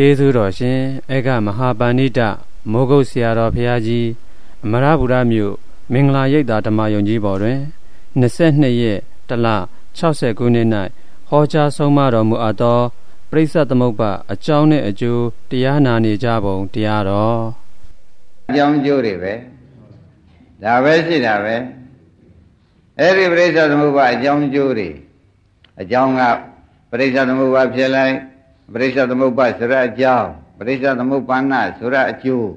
ကျေးဇူးတော်ရှင်အေကမဟာပဏိတမိုးကုတ်ဆရာတော်ဘုရားကြီးအမရဗုဒ္ဓမြို့မင်္ဂလာရိပ်သာဓမ္မယုံကြီးပေါ်တွင်22ရက်တလ60ခုနှစ်၌ဟောကြားဆုံးမတော်မူအပ်သောပရိစ္ဆသမုပ္ပါအကြောင်းနဲ့အကျိုးတရားနာနေကြပုံတရားတော်အကြောင်းကျိုးတွေပဲဒါပဲရှိတာပဲအဲ့ဒီပရိစ္ဆသမုပ္ပါအကြောင်းကျိုးတွေအကြောင်းကပရိစ္ဆသမုပ္ပါဖြစ်လိုက် ပရိစ္ဆသမုပ္ပါဆိုရအကြောင်းပရိစ္ဆသမုပ္ပန္နဆိုရအကျိုး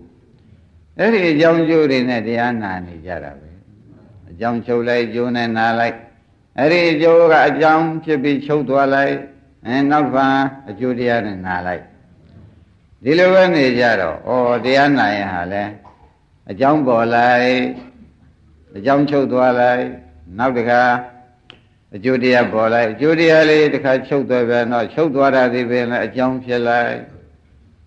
အဲ့ဒီအကြောင်းကျိုးတွေနဲ့တရားနာနေကြတာပဲအကြောင်းချုပ်လိုက်ကျိုးနဲ့နာလိုက်အဲ့ဒီအကျိုးကအကြောင်းဖြစ်ပြီးချုပ်သွားလိုက်အဲနောက်ဘာအကျိုးတရားနဲ့နာလိုက်ဒီလိုပဲနေကြတော့ဩတရားနာရင်ဟာလဲအကြောင်းပေါ်လိုက်အကြောင်းချုပ်သွားလိုက်နောက်တခါ အကျိုးတရားပေါ်လိုက်အကျိုးတရားလေးတခါချုပ်သွားပြန်တော့ချုပ်သွားတာဒီပင်လည်းအကြောင်းဖြစ်လိုက်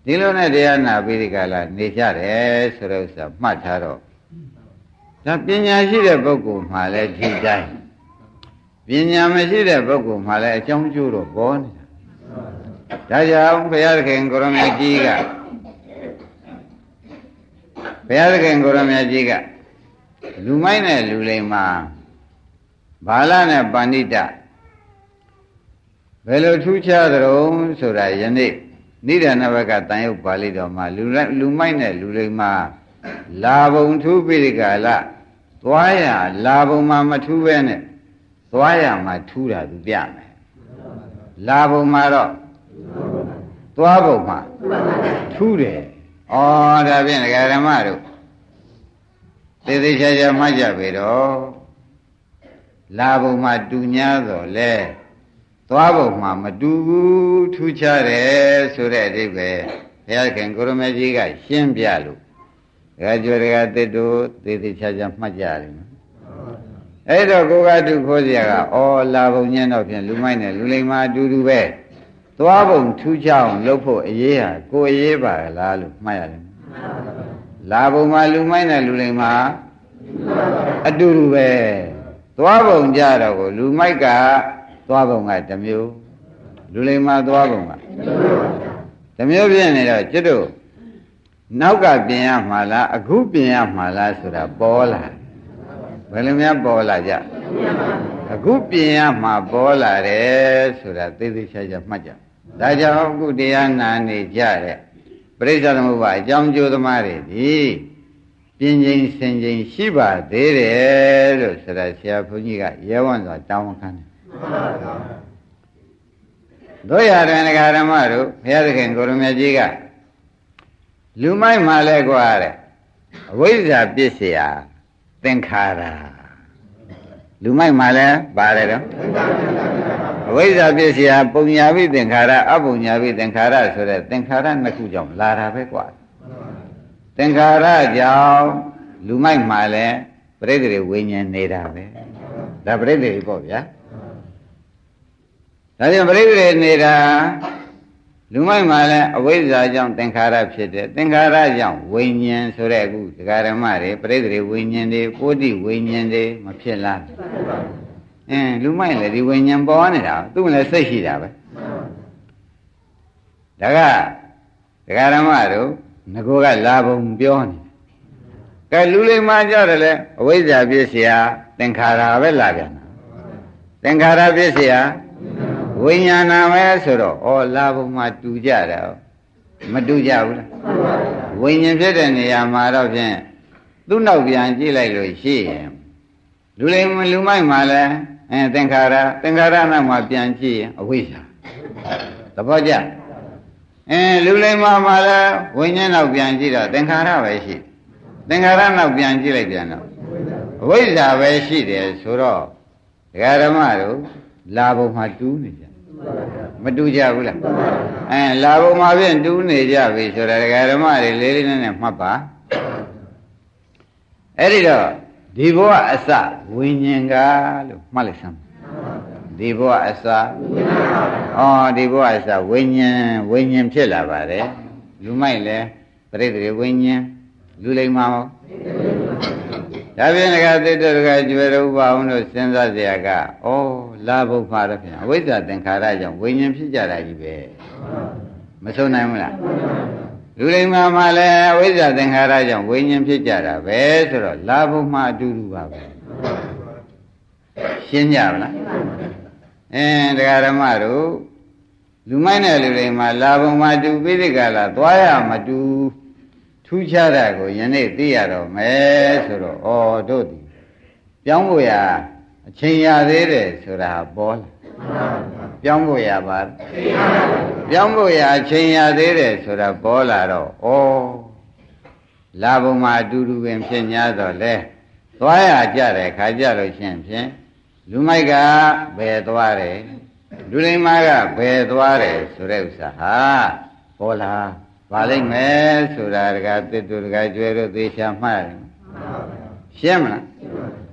ဒီလိုနဲ့တရားနာပြီးဒီကလာနေကြတယ်ဆိုတဲ့ဥစ္စာမှတ်ထားတော့ဒါပညာရှိတဲ့ပုဂ္ဂိုလ်မှလည်းဒီတိုင်းပညာမရှိတဲ့ပုဂ္ဂိုလ်မှလည်းအကြောင်းကျိုးတော့ပေါ်နေတာဒါကြောင့်ဘုရားသခင်ကိုရမကြီးကဘုရားသခင်ကိုရမကြီးကလူမိုက်နဲ့လူလိမ္မာ ဘာလနဲ့ပဏိတဘယ်လိုထူးခြားသတုံးဆိုတာယနေ့နိဒာနဘကတန်ရုပ်ပါဠိတော်မှာလူလူမိုက်နဲ့လူလိမ္မာလာဘုံထူးပိရိကာလသွားရလာဘုံမှာမထူးပဲနဲ့သွားရမှာထူးတာသူပြမယ်လာဘုံမှာတော့သွားဘုံမှာထူးတယ်ဩဒါဖြင့်ဒကာဓမ္မတို့သေသေးချာချာမှတ်ကြပြီတော့ လာဘုံမှာတူညာတော့လဲသွားဘုံမှာမတူဘူးထူးခြားတယ်ဆိုတဲ့အဓိပ္ပာယ်ဘုရားခင်ကိုရမကြီးကရှင်းပြလို့ဒကာကျော်ဒကာတစ်တို့သေသေးချာချာမှတ်ကြတယ်အဲ့တော့ကိုကတုခိုးစရာကဩလာဘုံညံ့တော့ဖြင့်လူမိုက်နဲ့လူလိမ္မာအတူတူပဲသွားဘုံထူးခြားအောင်လုပ်ဖို့အရေးဟာကိုအရေးပါလားလို့မှတ်ရတယ်လာဘုံမှာလူမိုက်နဲ့လူလိမ္မာအတူတူပဲ သွားပုံကြတော့ကိုလူမိုက်ကသွားပုံကတမျိုးလူလိမ္မာသွားပုံကတမျိုးပြင်းနေတော့ကျွတ်တို့နောက်ကပြင်ရမှာလားအခုပြင်ရမှာလားဆိုတာပေါ်လာဘယ်လိုများပေါ်လာကြအခုပြင်ရမှာပေါ်လာတယ်ဆိုတာသိသိချာချာမှတ်ကြဒါကြောင့်အခုတရားနာနေကြတဲ့ပရိစ္ဆေသမုပ္ပါအကြောင်းကျိုးသမားတွေဒီ ပြင်းချင်းစင်ချင်းရှိပါသေးတယ်လို့ဆရာဆရာဘုန်းကြီးကရဲဝံ့စွာတောင်းခံတယ်တို့ရတဲ့ငဃာဓမ္မတို့ဘုရားသခင်ကိုရမကြီးကလူမိုက်မှလဲကွာတဲ့အဝိဇ္ဇာပြစ်เสียသင်္ခါရလူမိုက်မှလဲပါတယ်တော့အဝိဇ္ဇာပြစ်เสียပုံညာပိသင်္ခါရအပုံညာပိသင်္ခါရဆိုတဲ့သင်္ခါရနှစ်ခုကြောင့်လာတာပဲကွာ သင်္ခါရကြောင့်လူမိုက်မှလည်းပြိတ္တိဝိညာဉ်နေတာပဲဒါပြိတ္တိပေါ့ဗျာဒါကြောင့်ပြိတ္တိနေတာလူမိုက်မှလည်းအဝိဇ္ဇာကြောင့်သင်္ခါရဖြစ်တယ်သင်္ခါရကြောင့်ဝိညာဉ်ဆိုတဲ့အခုဒကာဓမ္မတွေပြိတ္တိဝိညာဉ်တွေပိုတိဝိညာဉ်တွေမဖြစ်လားအင်းလူမိုက်လည်းဒီဝိညာဉ်ပေါ်နေတာသူ့လည်းစိတ်ရှိတာပဲဒါကဒကာဓမ္မတို့ ငကိုကလာပုံပြောနေတယ်ကဲလူလိမ္မာကြတယ်လေအဝိဇ္ဇာပြည့်စရာသင်္ခါရပဲလာပြန်တာသင်္ခါရပြည့်စရာဝိညာဏပဲဆိုတော့ဩလာပုံမှာတူကြတာမတူကြဘူးလားဝိညာဉ်ဖြစ်တဲ့နေရာမှာတော့ဖြင့်သူ့နောက်ပြန်ကြည့်လိုက်လို့ရှိရင်လူလိမ္မာလူမိုက်မှာလည်းအဲသင်္ခါရသင်္ခါရနောက်မှာပြန်ကြည့်ရင်အဝိဇ္ဇာသဘောကျ အဲလူလိမ္မာမှာလည်းဝိညာဉ်နောက်ပြန်ကြည့်တော့သင်္ခါရပဲရှိသင်္ခါရနောက်ပြန်ကြည့်လိုက်ပြန်တော့အဝိဇ္ဇာပဲရှိတယ်ဆိုတော့ဒကာဓမ္မတို့လာဘုံမှာတူးနေကြမတူကြဘူးလားအဲလာဘုံမှာဖြင့်တူးနေကြပြီဆိုတော့ဒကာဓမ္မတွေလေးလေးနက်နက်မှတ်ပါအဲ့ဒီတော့ဒီဘဝအစဝိညာဉ်ကလို့မှတ်လိုက်စမ်း ဒီဘဝအစဩဒီဘဝအစဝိညာဉ်ဝိညာဉ်ဖြစ်လာပါတယ်လူမိုက်လဲပရိသေဝိညာဉ်လူလိမ္မာဟောဒါဖြင့်ငါသိတဲ့ကကျွယ်တော်ပါအောင်လို့စဉ်းစားเสียကဩလာဘုဖာတော့ဖြင့်အဝိဇ္ဇာသင်္ခါရကြောင့်ဝိညာဉ်ဖြစ်ကြတာကြီးပဲ မဆုံးနိုင်ဘူးလားလူလိမ္မာမှာလည်းအဝိဇ္ဇာသင်္ခါရကြောင့်ဝိညာဉ်ဖြစ်ကြတာပဲဆိုတော့လာဘုံမှာအတူတူပါပဲရှင်းကြပါလား အင်းတရားဓမ္မတို့လူမိုက်တဲ့လူတွေမှာလာဘုံမှာတူပိဋကလာသွားရမတူထူးခြားတာကိုယနေ့သိရတော့မယ်ဆိုတော့ဩတို့ဒီပြောင်းဖို့ရအချိန်ရသေးတယ်ဆိုတာပေါ်လာပြောင်းဖို့ရပါပြောင်းဖို့ရအချိန်ရသေးတယ်ဆိုတာပေါ်လာတော့ဩလာဘုံမှာအတူတူပင်ဖြစ်냐တော့လဲသွားရကြတယ်ခါကြလို့ရှင်းဖြင့် လူမိုက်ကဘယ်သွားတယ်လူလိမ္မာကဘယ်သွားတယ်ဆိုတဲ့ဥစ္စာဟာပေါ်လာပါလိမ့်မယ်ဆိုတာတကတစ်တူတကကျွဲတို့သေချာမှတ်တယ်ရှင်းမလား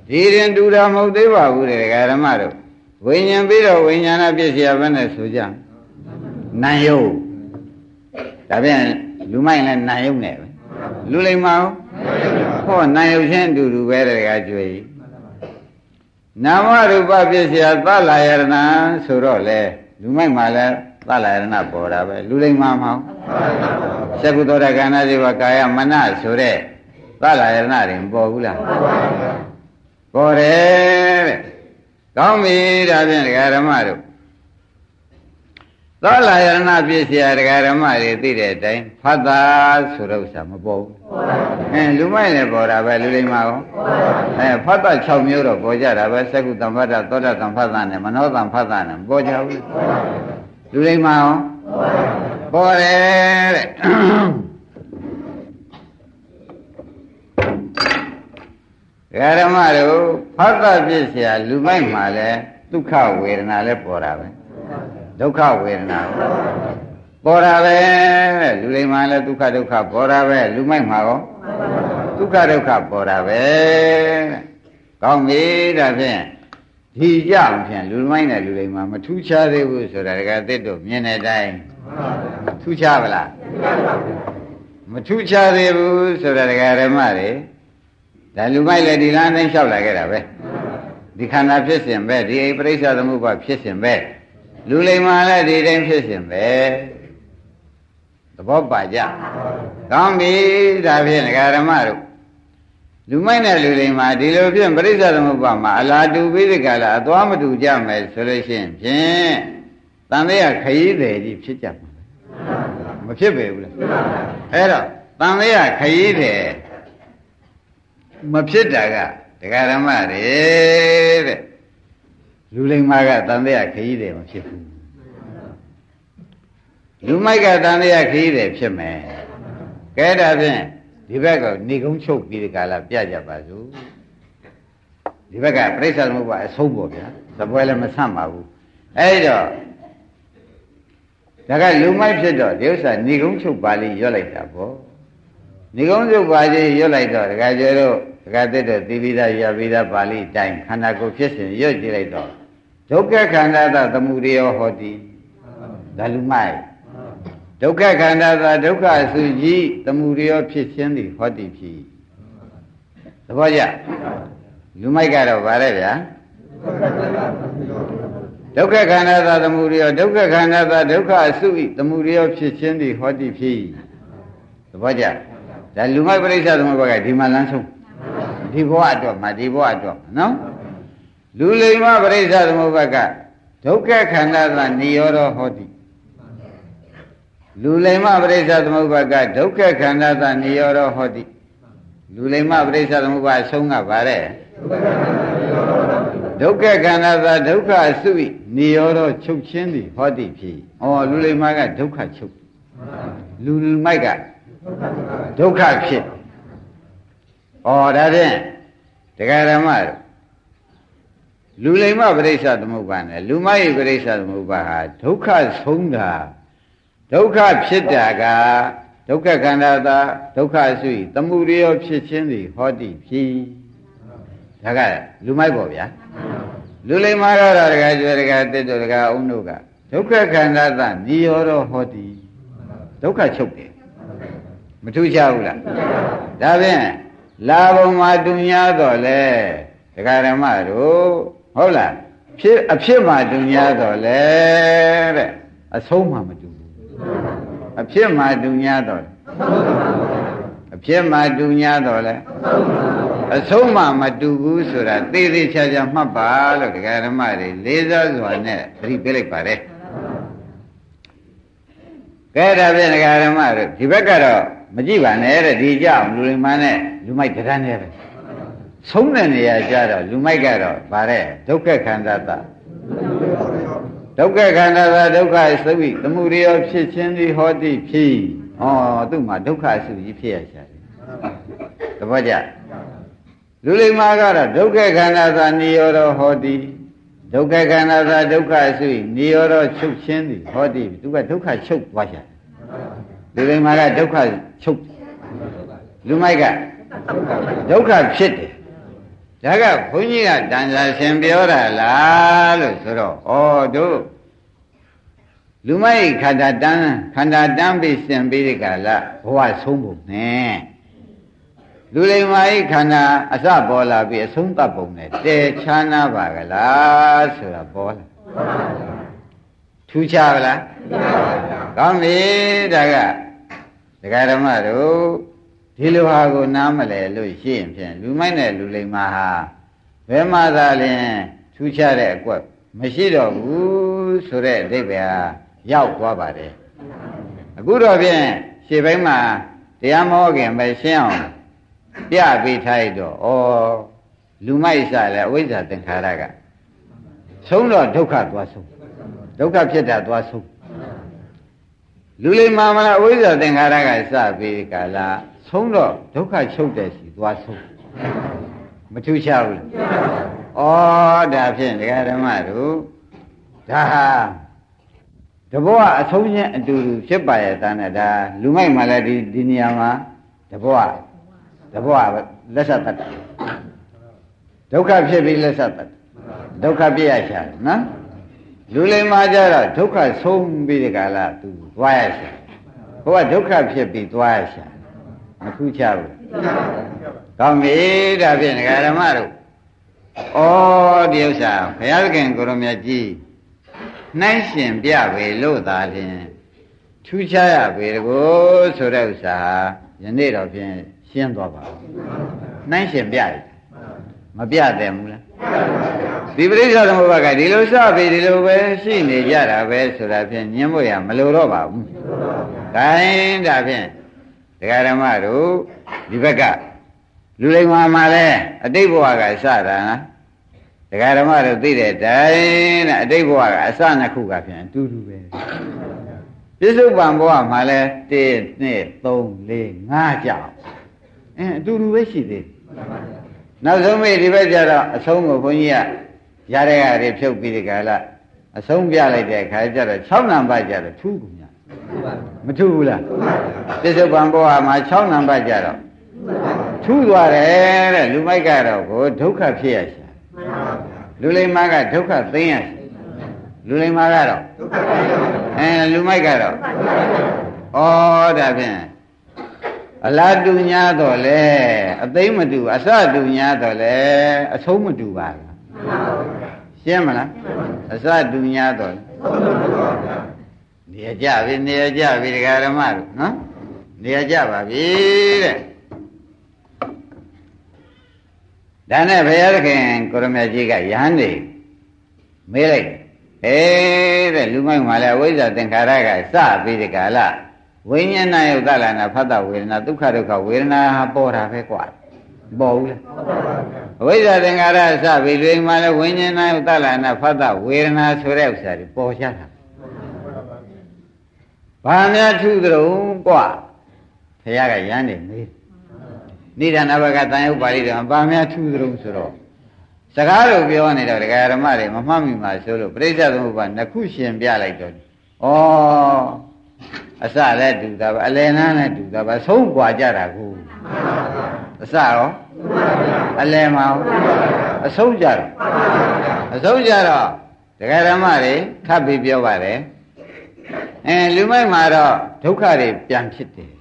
ဒီရင်တူတာမဟုတ်သေးပါဘူးတဲ့ဒကာဓမ္မတို့ဝိညာဉ်ပြီးတော့ဝိညာဏပြည့်စရာဘယ်နဲ့ဆိုကြနာယုတ်ဒါပြန်လူမိုက်လည်းနာယုတ်နဲ့ပဲလူလိမ္မာဟောနာယုတ်ချင်းအတူတူပဲတဲ့ဒကာကျွဲကြီး နာမရူပပြည့်စရာသလာယရဏဆိုတော့လေလူမိုက်မှာလည်းသလာယရဏပေါ်တာပဲလူလိမ္မာမဟုတ်သက္ကုသောတကဏ္ဍဇေဝကာယမနဆိုတဲ့သလာယရဏတွေမပေါ်ဘူးလားပေါ်တယ်တဲ့ကောင်းပြီဒါဖြင့်ဒကာဓမ္မတို့ သောလာယရဏပြည့်စရာဒကာဓမ္မတွေသိတဲ့အတိုင်းဖတ်တာဆိုတော့ဥစ္စာမပေါ်ဘူး။အဲလူမိုက်လည်းပေါ်တာပဲလူလိမ္မာရော။အဲဖတ်တာ6မျိုးတော့ပေါ်ကြတာပဲသက္ကုတံဖတ်တာသောတာတံဖတ်တာနဲ့မနောတံဖတ်တာနဲ့ပေါ်ကြဘူး။လူလိမ္မာရောပေါ်တယ်တဲ့ဓမ္မတို့ဖတ်တာပြည့်စရာလူမိုက်မှာလဲဒုက္ခဝေဒနာလဲပေါ်တာပဲ ဒုက္ခဝေဒနာပေါ်တာပဲလူလိမ္မာလဲဒုက္ခဒုက္ခပေါ်တာပဲလူမိုက်မှာရောဒုက္ခဒုက္ခပေါ်တာပဲကောင်းပြီဒါဖြင့်ဒီကြအောင်ဖြင့်လူမိုက်နဲ့လူလိမ္မာမထူးခြားသေးဘူးဆိုတာတကသစ်တို့မြင်တဲ့အတိုင်းထူးခြားပါလားမထူးခြားသေးဘူးဆိုတာတကဓမ္မတွေဒါလူမိုက်လည်းဒီလမ်းတိုင်းလျှောက်လာခဲ့တာပဲဒီခန္ဓာဖြစ်စဉ်ပဲဒီအိပရိစ္ဆသမုပ္ပါဖြစ်စဉ်ပဲ လူလိမ္မာလည်းဒီတိုင်းဖြစ်စဉ်ပဲသဘောပါကြကောင်းပြီဒါဖြင့်ဒကာဓမ္မတို့လူမိုက်နဲ့လူလိမ္မာဒီလိုဖြင့်ပရိစ္ဆသမုပ္ပါမှာအလားတူပြီးဒီကလာအသွားမတူကြမယ်ဆိုလို့ရှိရင်ဖြင့်တန်သေးရခရီးတယ်ကြီးဖြစ်ကြမှာမဖြစ်ပေဘူးလားအဲ့တော့တန်သေးရခရီးတယ်မဖြစ်တာကဒကာဓမ္မတွေတဲ့ လူလိမ္မာကတန်တဲ့ခရီးတယ်မဖြစ်ဘူးလူမိုက်ကတန်တဲ့ခရီးတယ်ဖြစ်မယ်ကဲဒါဖြင့်ဒီဘက်ကနေကုန်းချုပ်ပြီးဒီကလာပြကြပါစို့ဒီဘက်ကပြိဿသမုပ္ပါအဆုံးပေါ့ဗျာသပွဲလည်းမဆန့်ပါဘူးအဲ့တော့ဒါကလူမိုက်ဖြစ်တော့ဒီဥစ္စာနေကုန်းချုပ်ပါဠိရွတ်လိုက်တာပေါ့နေကုန်းချုပ်ပါဠိရွတ်လိုက်တော့ဒကာကျတို့ဒကာသစ်တို့သိပြီးသားရပြီးသားပါဠိတိုင်ခန္ဓာကိုယ်ဖြစ်စဉ်ရွတ်ကြည့်လိုက်တော့ ဒုက္ခခန္ဓာသသမုဒယောဟောတိဒါလူမိုက်ဒုက္ခခန္ဓာသဒုက္ခအစုကြီးသမုဒယောဖြစ်ခြင်းသည်ဟောတိဖြစ်သဘောကျလူမိုက်ကတော့ဗါတဲ့ဗျာဒုက္ခခန္ဓာသသမုဒယောဒုက္ခခန္ဓာသဒုက္ခအစုဤသမုဒယောဖြစ်ခြင်းသည်ဟောတိဖြစ်သဘောကျဒါလူမိုက်ပြိဿသမုပ္ပါကဒီမှာလမ်းဆုံးဒီဘဝအတွက်မှာဒီဘဝအတွက်နော် လူလိမ္မာပရိစ္ဆသမုပ္ပါကဒုက္ခခန္ဓာသာနိရောဓဟောတိလူလိမ္မာပရိစ္ဆသမုပ္ပါကဒုက္ခခန္ဓာသာနိရောဓဟောတိလူလိမ္မာပရိစ္ဆသမုပ္ပါအဆုံးကဗါတဲ့ဒုက္ခခန္ဓာသာဒုက္ခအစုဤနိရောဓချုပ်ချင်းသည်ဟောတိဖြစ်ဩလူလိမ္မာကဒုက္ခချုပ်လူမိုက်ကဒုက္ခဖြစ်ဩဒါဖြင့်တရားဓမ္မ လူလိမ္မပရိစ္ဆသမုပ္ပါနဲ့လူမိုက်ပရိစ္ဆသမုပ္ပါဟာဒုက္ခဆုံးတာဒုက္ခဖြစ်တာကဒုက္ခခန္ဓာသာဒုက္ခဆွေသမှုရယောဖြစ်ခြင်းသည်ဟောတိဖြစ်ဒါကလူမိုက်ပေါ့ဗျာလူလိမ္မာကတော့တကယ်ကျွဲတကယ်တစ်တို့တကယ်အုံတို့ကဒုက္ခခန္ဓာသာနိရောဓဟောတိဒုက္ခချုပ်တယ်မထူးခြားဘူးလားဒါဖြင့်လာဘုံမှာတူများတော့လေဒကာဓမ္မတို့ ဟုတ်လားဖြစ်အဖြစ်မှာတူများတော့လေတဲ့အဆုံးမှမတူဘူးအဖြစ်မှတူညာတော့အဖြစ်မှတူညာတော့လဲအဆုံးမှမတူဘူးဆိုတာသေသေးချာချာမှတ်ပါလို့ဒကာဓမ္မတွေလေးစားစွာနဲ့သတိပေးလိုက်ပါတယ်ကဲဒါဖြင့်ဒကာဓမ္မတို့ဒီဘက်ကတော့မကြည့်ပါနဲ့တဲ့ဒီကြောင်လူလိမ္မာနဲ့လူမိုက်တရားနဲ့ပဲ ဆုံးတဲ့နေရာကျတော့လူမိုက်ကတော့ဗါတဲ့ဒုက္ခခန္ဓာတဒုက္ခခန္ဓာသာဒုက္ခသုိသမှုရိယဖြစ်ခြင်းသည်ဟောတိဖြစ်ဩသူ့မှာဒုက္ခစုကြီးဖြစ်ရရှာတယ်သဘောကျလူလိမ္မာကတော့ဒုက္ခခန္ဓာသာနိရောဓဟောတိဒုက္ခခန္ဓာသာဒုက္ခစုနိရောဓချုပ်ခြင်းသည်ဟောတိသူကဒုက္ခချုပ်သွားရှာလူလိမ္မာကဒုက္ခချုပ်လူမိုက်ကဒုက္ခဖြစ်တယ် ဒါကဘုန်းကြီးကတန်ဆာရှင်ပြောတာလားလို့ဆိုတော့ဩတို့လူမိုက်ခန္ဓာတန်းခန္ဓာတန်းပြီးရှင်ပြီးဒီကလာဘဝဆုံးဖို့နဲ့လူလိမ္မာဤခန္ဓာအစပေါ်လာပြီးအဆုံးသတ်ပုံနဲ့တဲချာနာပါကလားဆိုတာပေါ်လာထူးခြားပါလားကောင်းပြီဒါကဒကာဓမ္မတို့ ဒီလိုဟာကိုနားမလဲလို့ရှိရင်ဖြင့်လူမိုက်နဲ့လူလိမ္မာဟာဘယ်မှသာလျင်ထူးခြားတဲ့အကွက်မရှိတော့ဘူးဆိုတဲ့အဓိပ္ပာယ်ဟာရောက်သွားပါတယ်အခုတော့ဖြင့်ရှေ့ပိုင်းမှာတရားမဟောခင်ပဲရှင်းအောင်ပြပေးထားရတော့ဩလူမိုက်စလည်းအဝိဇ္ဇာသင်္ခါရကဆုံးတော့ဒုက္ခသွားဆုံးဒုက္ခဖြစ်တာသွားဆုံးလူလိမ္မာမလားအဝိဇ္ဇာသင်္ခါရကစပြီးကာလ ဆုံးတော့ဒုက္ခချုပ်တဲ့စီသွားဆုံးမထူးခြားဘူးလားဩဒါဖြင့်ဒကာဓမ္မတို့ဒါဟာတဘောအဆုံးချင်းအတူတူဖြစ်ပါရဲ့တန်းနဲ့ဒါလူမိုက်မှလည်းဒီဒီနေရာမှာတဘောတဘောလက်ဆက်တတ်ဒုက္ခဖြစ်ပြီးလက်ဆက်တတ်ဒုက္ခပြည့်ရချာနော်လူလိမ္မာကြတော့ဒုက္ခဆုံးပြီးဒီကလာသူသွားရရှာဘုရားဒုက္ခဖြစ်ပြီးသွားရရှာ မထူးခြားဘူးကောင်းပြီဒါဖြင့်ဒကာဓမ္မတို့ဩဒီဥစ္စာဘုရားခင်ကိုရမြတ်ကြီးနှိုင်းရှင်ပြပေလို့သာဖြင့်ထူးခြားရပေတကိုဆိုတဲ့ဥစ္စာယနေ့တော့ဖြင့်ရှင်းသွားပါနှိုင်းရှင်ပြရမပြတယ်ဘူးလားဒီပရိစ္ဆေသမုပ္ပါကဒီလိုစပြီဒီလိုပဲရှိနေကြတာပဲဆိုတာဖြင့်ညင်းဖို့ရမလိုတော့ပါဘူး။ဒါရင်ဒါဖြင့် ဒကာဓမ္မတို့ဒီဘက်ကလူလိမ္မာမှာလဲအတိတ်ဘဝကစတာနော်ဒကာဓမ္မတို့သိတဲ့တိုင်တဲ့အတိတ်ဘဝကအစနှစ်ခုကဖြင့်အတူတူပဲပြစ္ဆုတ်ပံဘဝမှာလဲ1 2 3 4 5ကြောင်အင်းအတူတူပဲရှိသေးနောက်ဆုံးမေဒီဘက်ကျတော့အဆုံးကိုဘုန်းကြီးကရတဲ့ဟာတွေဖြုတ်ပြီးဒီကလာအဆုံးပြလိုက်တဲ့ခါကျတော့6နံပါတ်ကျတော့ထူးကုန်ညာ မထူးဘူးလားပြစ္ဆုတ်ပံဘဝမှာ6နံပါတ်ကျတော့ထူးသွားတယ်တဲ့လူမိုက်ကတော့ကိုဒုက္ခဖြစ်ရရှာလူလိမ္မာကဒုက္ခသိမ်းရရှာလူလိမ္မာကတော့အဲလူမိုက်ကတော့ဩဒါဖြင့်အလားတူညာတော့လေအသိမတူအစတူညာတော့လေအဆုံးမတူပါလားရှင်းမလားအစတူညာတော့ နေရကြပြီနေရကြပြီဒကာဓမ္မတို့နော်နေရကြပါပြီတဲ့ဒါနဲ့ဘုရားသခင်ကိုရမကြီးကယဟန်နေမေးလိုက်အေးတဲ့လူမိုက်မှာလဲအဝိဇ္ဇာသင်္ခါရကစပြီးဒီကလာဝိညာဏယုတ်တလနာဖတ်တဝေဒနာဒုက္ခဒုက္ခဝေဒနာဟာပေါ်တာပဲကွာပေါ်ဘူးလားအဝိဇ္ဇာသင်္ခါရစပြီးလူမှာလဲဝိညာဏယုတ်တလနာဖတ်တဝေဒနာဆိုတဲ့ဥစ္စာတွေပေါ်ကြတာ ဘာများထူးကြုံကွာဘုရားကရမ်းနေမေးနိဒာနဘကတန်ရုပ်ပါဠိတော်ဘာများထူးကြုံဆိုတော့စကားလိုပြောနေတော့ဒကာရမတွေမမှတ်မိမှဆိုလို့ပြိဿသမုပ္ပါနှစ်ခုရှင်ပြလိုက်တော့ဩအစလည်းတူတာပါအလယ်နားလည်းတူတာပါဆုံးกว่าကြတာကိုအစရောအလယ်မှာအဆုံးကြတော့အဆုံးကြတော့ဒကာရမတွေခပ်ပြီးပြောပါတယ် အဲလူမိုက်မှာတော့ဒုက္ခတွေပြန်ဖြစ်တယ်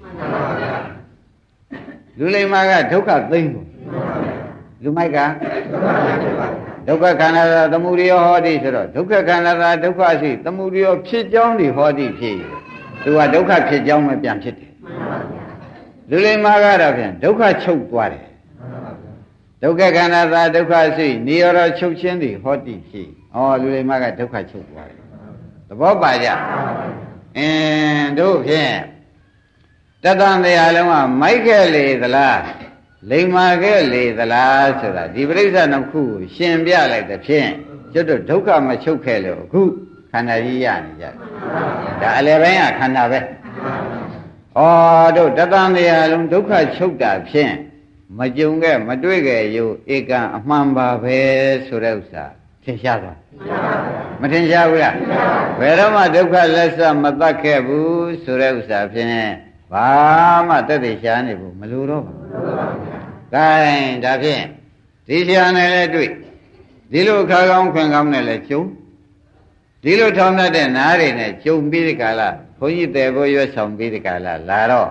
လူလိမ္မာကဒုက္ခသိမ့်ကုန်လူမိုက်ကဒုက္ခခန္ဓာသာသမုဒိယဟောတိဆိုတော့ဒုက္ခခန္ဓာသာဒုက္ခရှိသမုဒိယဖြစ်ကြောင်းဒီဟောတိဖြစ်သူကဒုက္ခဖြစ်ကြောင်းပဲပြန်ဖြစ်တယ်လူလိမ္မာကတော့ဖြင့်ဒုက္ခချုပ်သွားတယ်ဒုက္ခခန္ဓာသာဒုက္ခစိနိရောဓချုပ်ခြင်းသည်ဟောတိရှိဩလူလိမ္မာကဒုက္ခချုပ်သွားတယ်သဘောပါကြ အင်းတို့ဖြင့်တတန်တရားလုံးကမိုက်ခဲ့လေသလားလိမ္မာခဲ့လေသလားဆိုတာဒီပရိစ္ဆာနှစ်ခုကိုရှင်ပြလိုက်တဲ့ဖြင့်ကျွတ်တို့ဒုက္ခမချုပ်ခဲ့လို့အခုခန္ဓာကြီးရနေကြတယ်ဒါအလယ်ပိုင်းကခန္ဓာပဲဩတို့တတန်တရားလုံးဒုက္ခချုပ်တာဖြင့်မကြုံခဲ့မတွေ့ခဲ့ရုပ်ဧကံအမှန်ပါပဲဆိုတဲ့ဥစ္စာ ထင်ရှားသွားမထင်ရှားဘူးလားဘယ်တော့မှဒုက္ခလက်စမတတ်ခဲ့ဘူးဆိုတဲ့ဥစ္စာဖြင့်ဘာမှတက်သေးရှားနေဘူးမလိုတော့ပါဘူး။ဒါရင်ဒါဖြင့်ဒီရှားနဲ့လည်းတွေ့ဒီလိုခါကောင်းခွင်ကောင်းနဲ့လည်းကျုံဒီလိုထောင်းတတ်တဲ့နားတွေနဲ့ကျုံပြီးဒီကလာဘုန်းကြီးတယ်ဖို့ရွတ်ဆောင်ပြီးဒီကလာလာတော့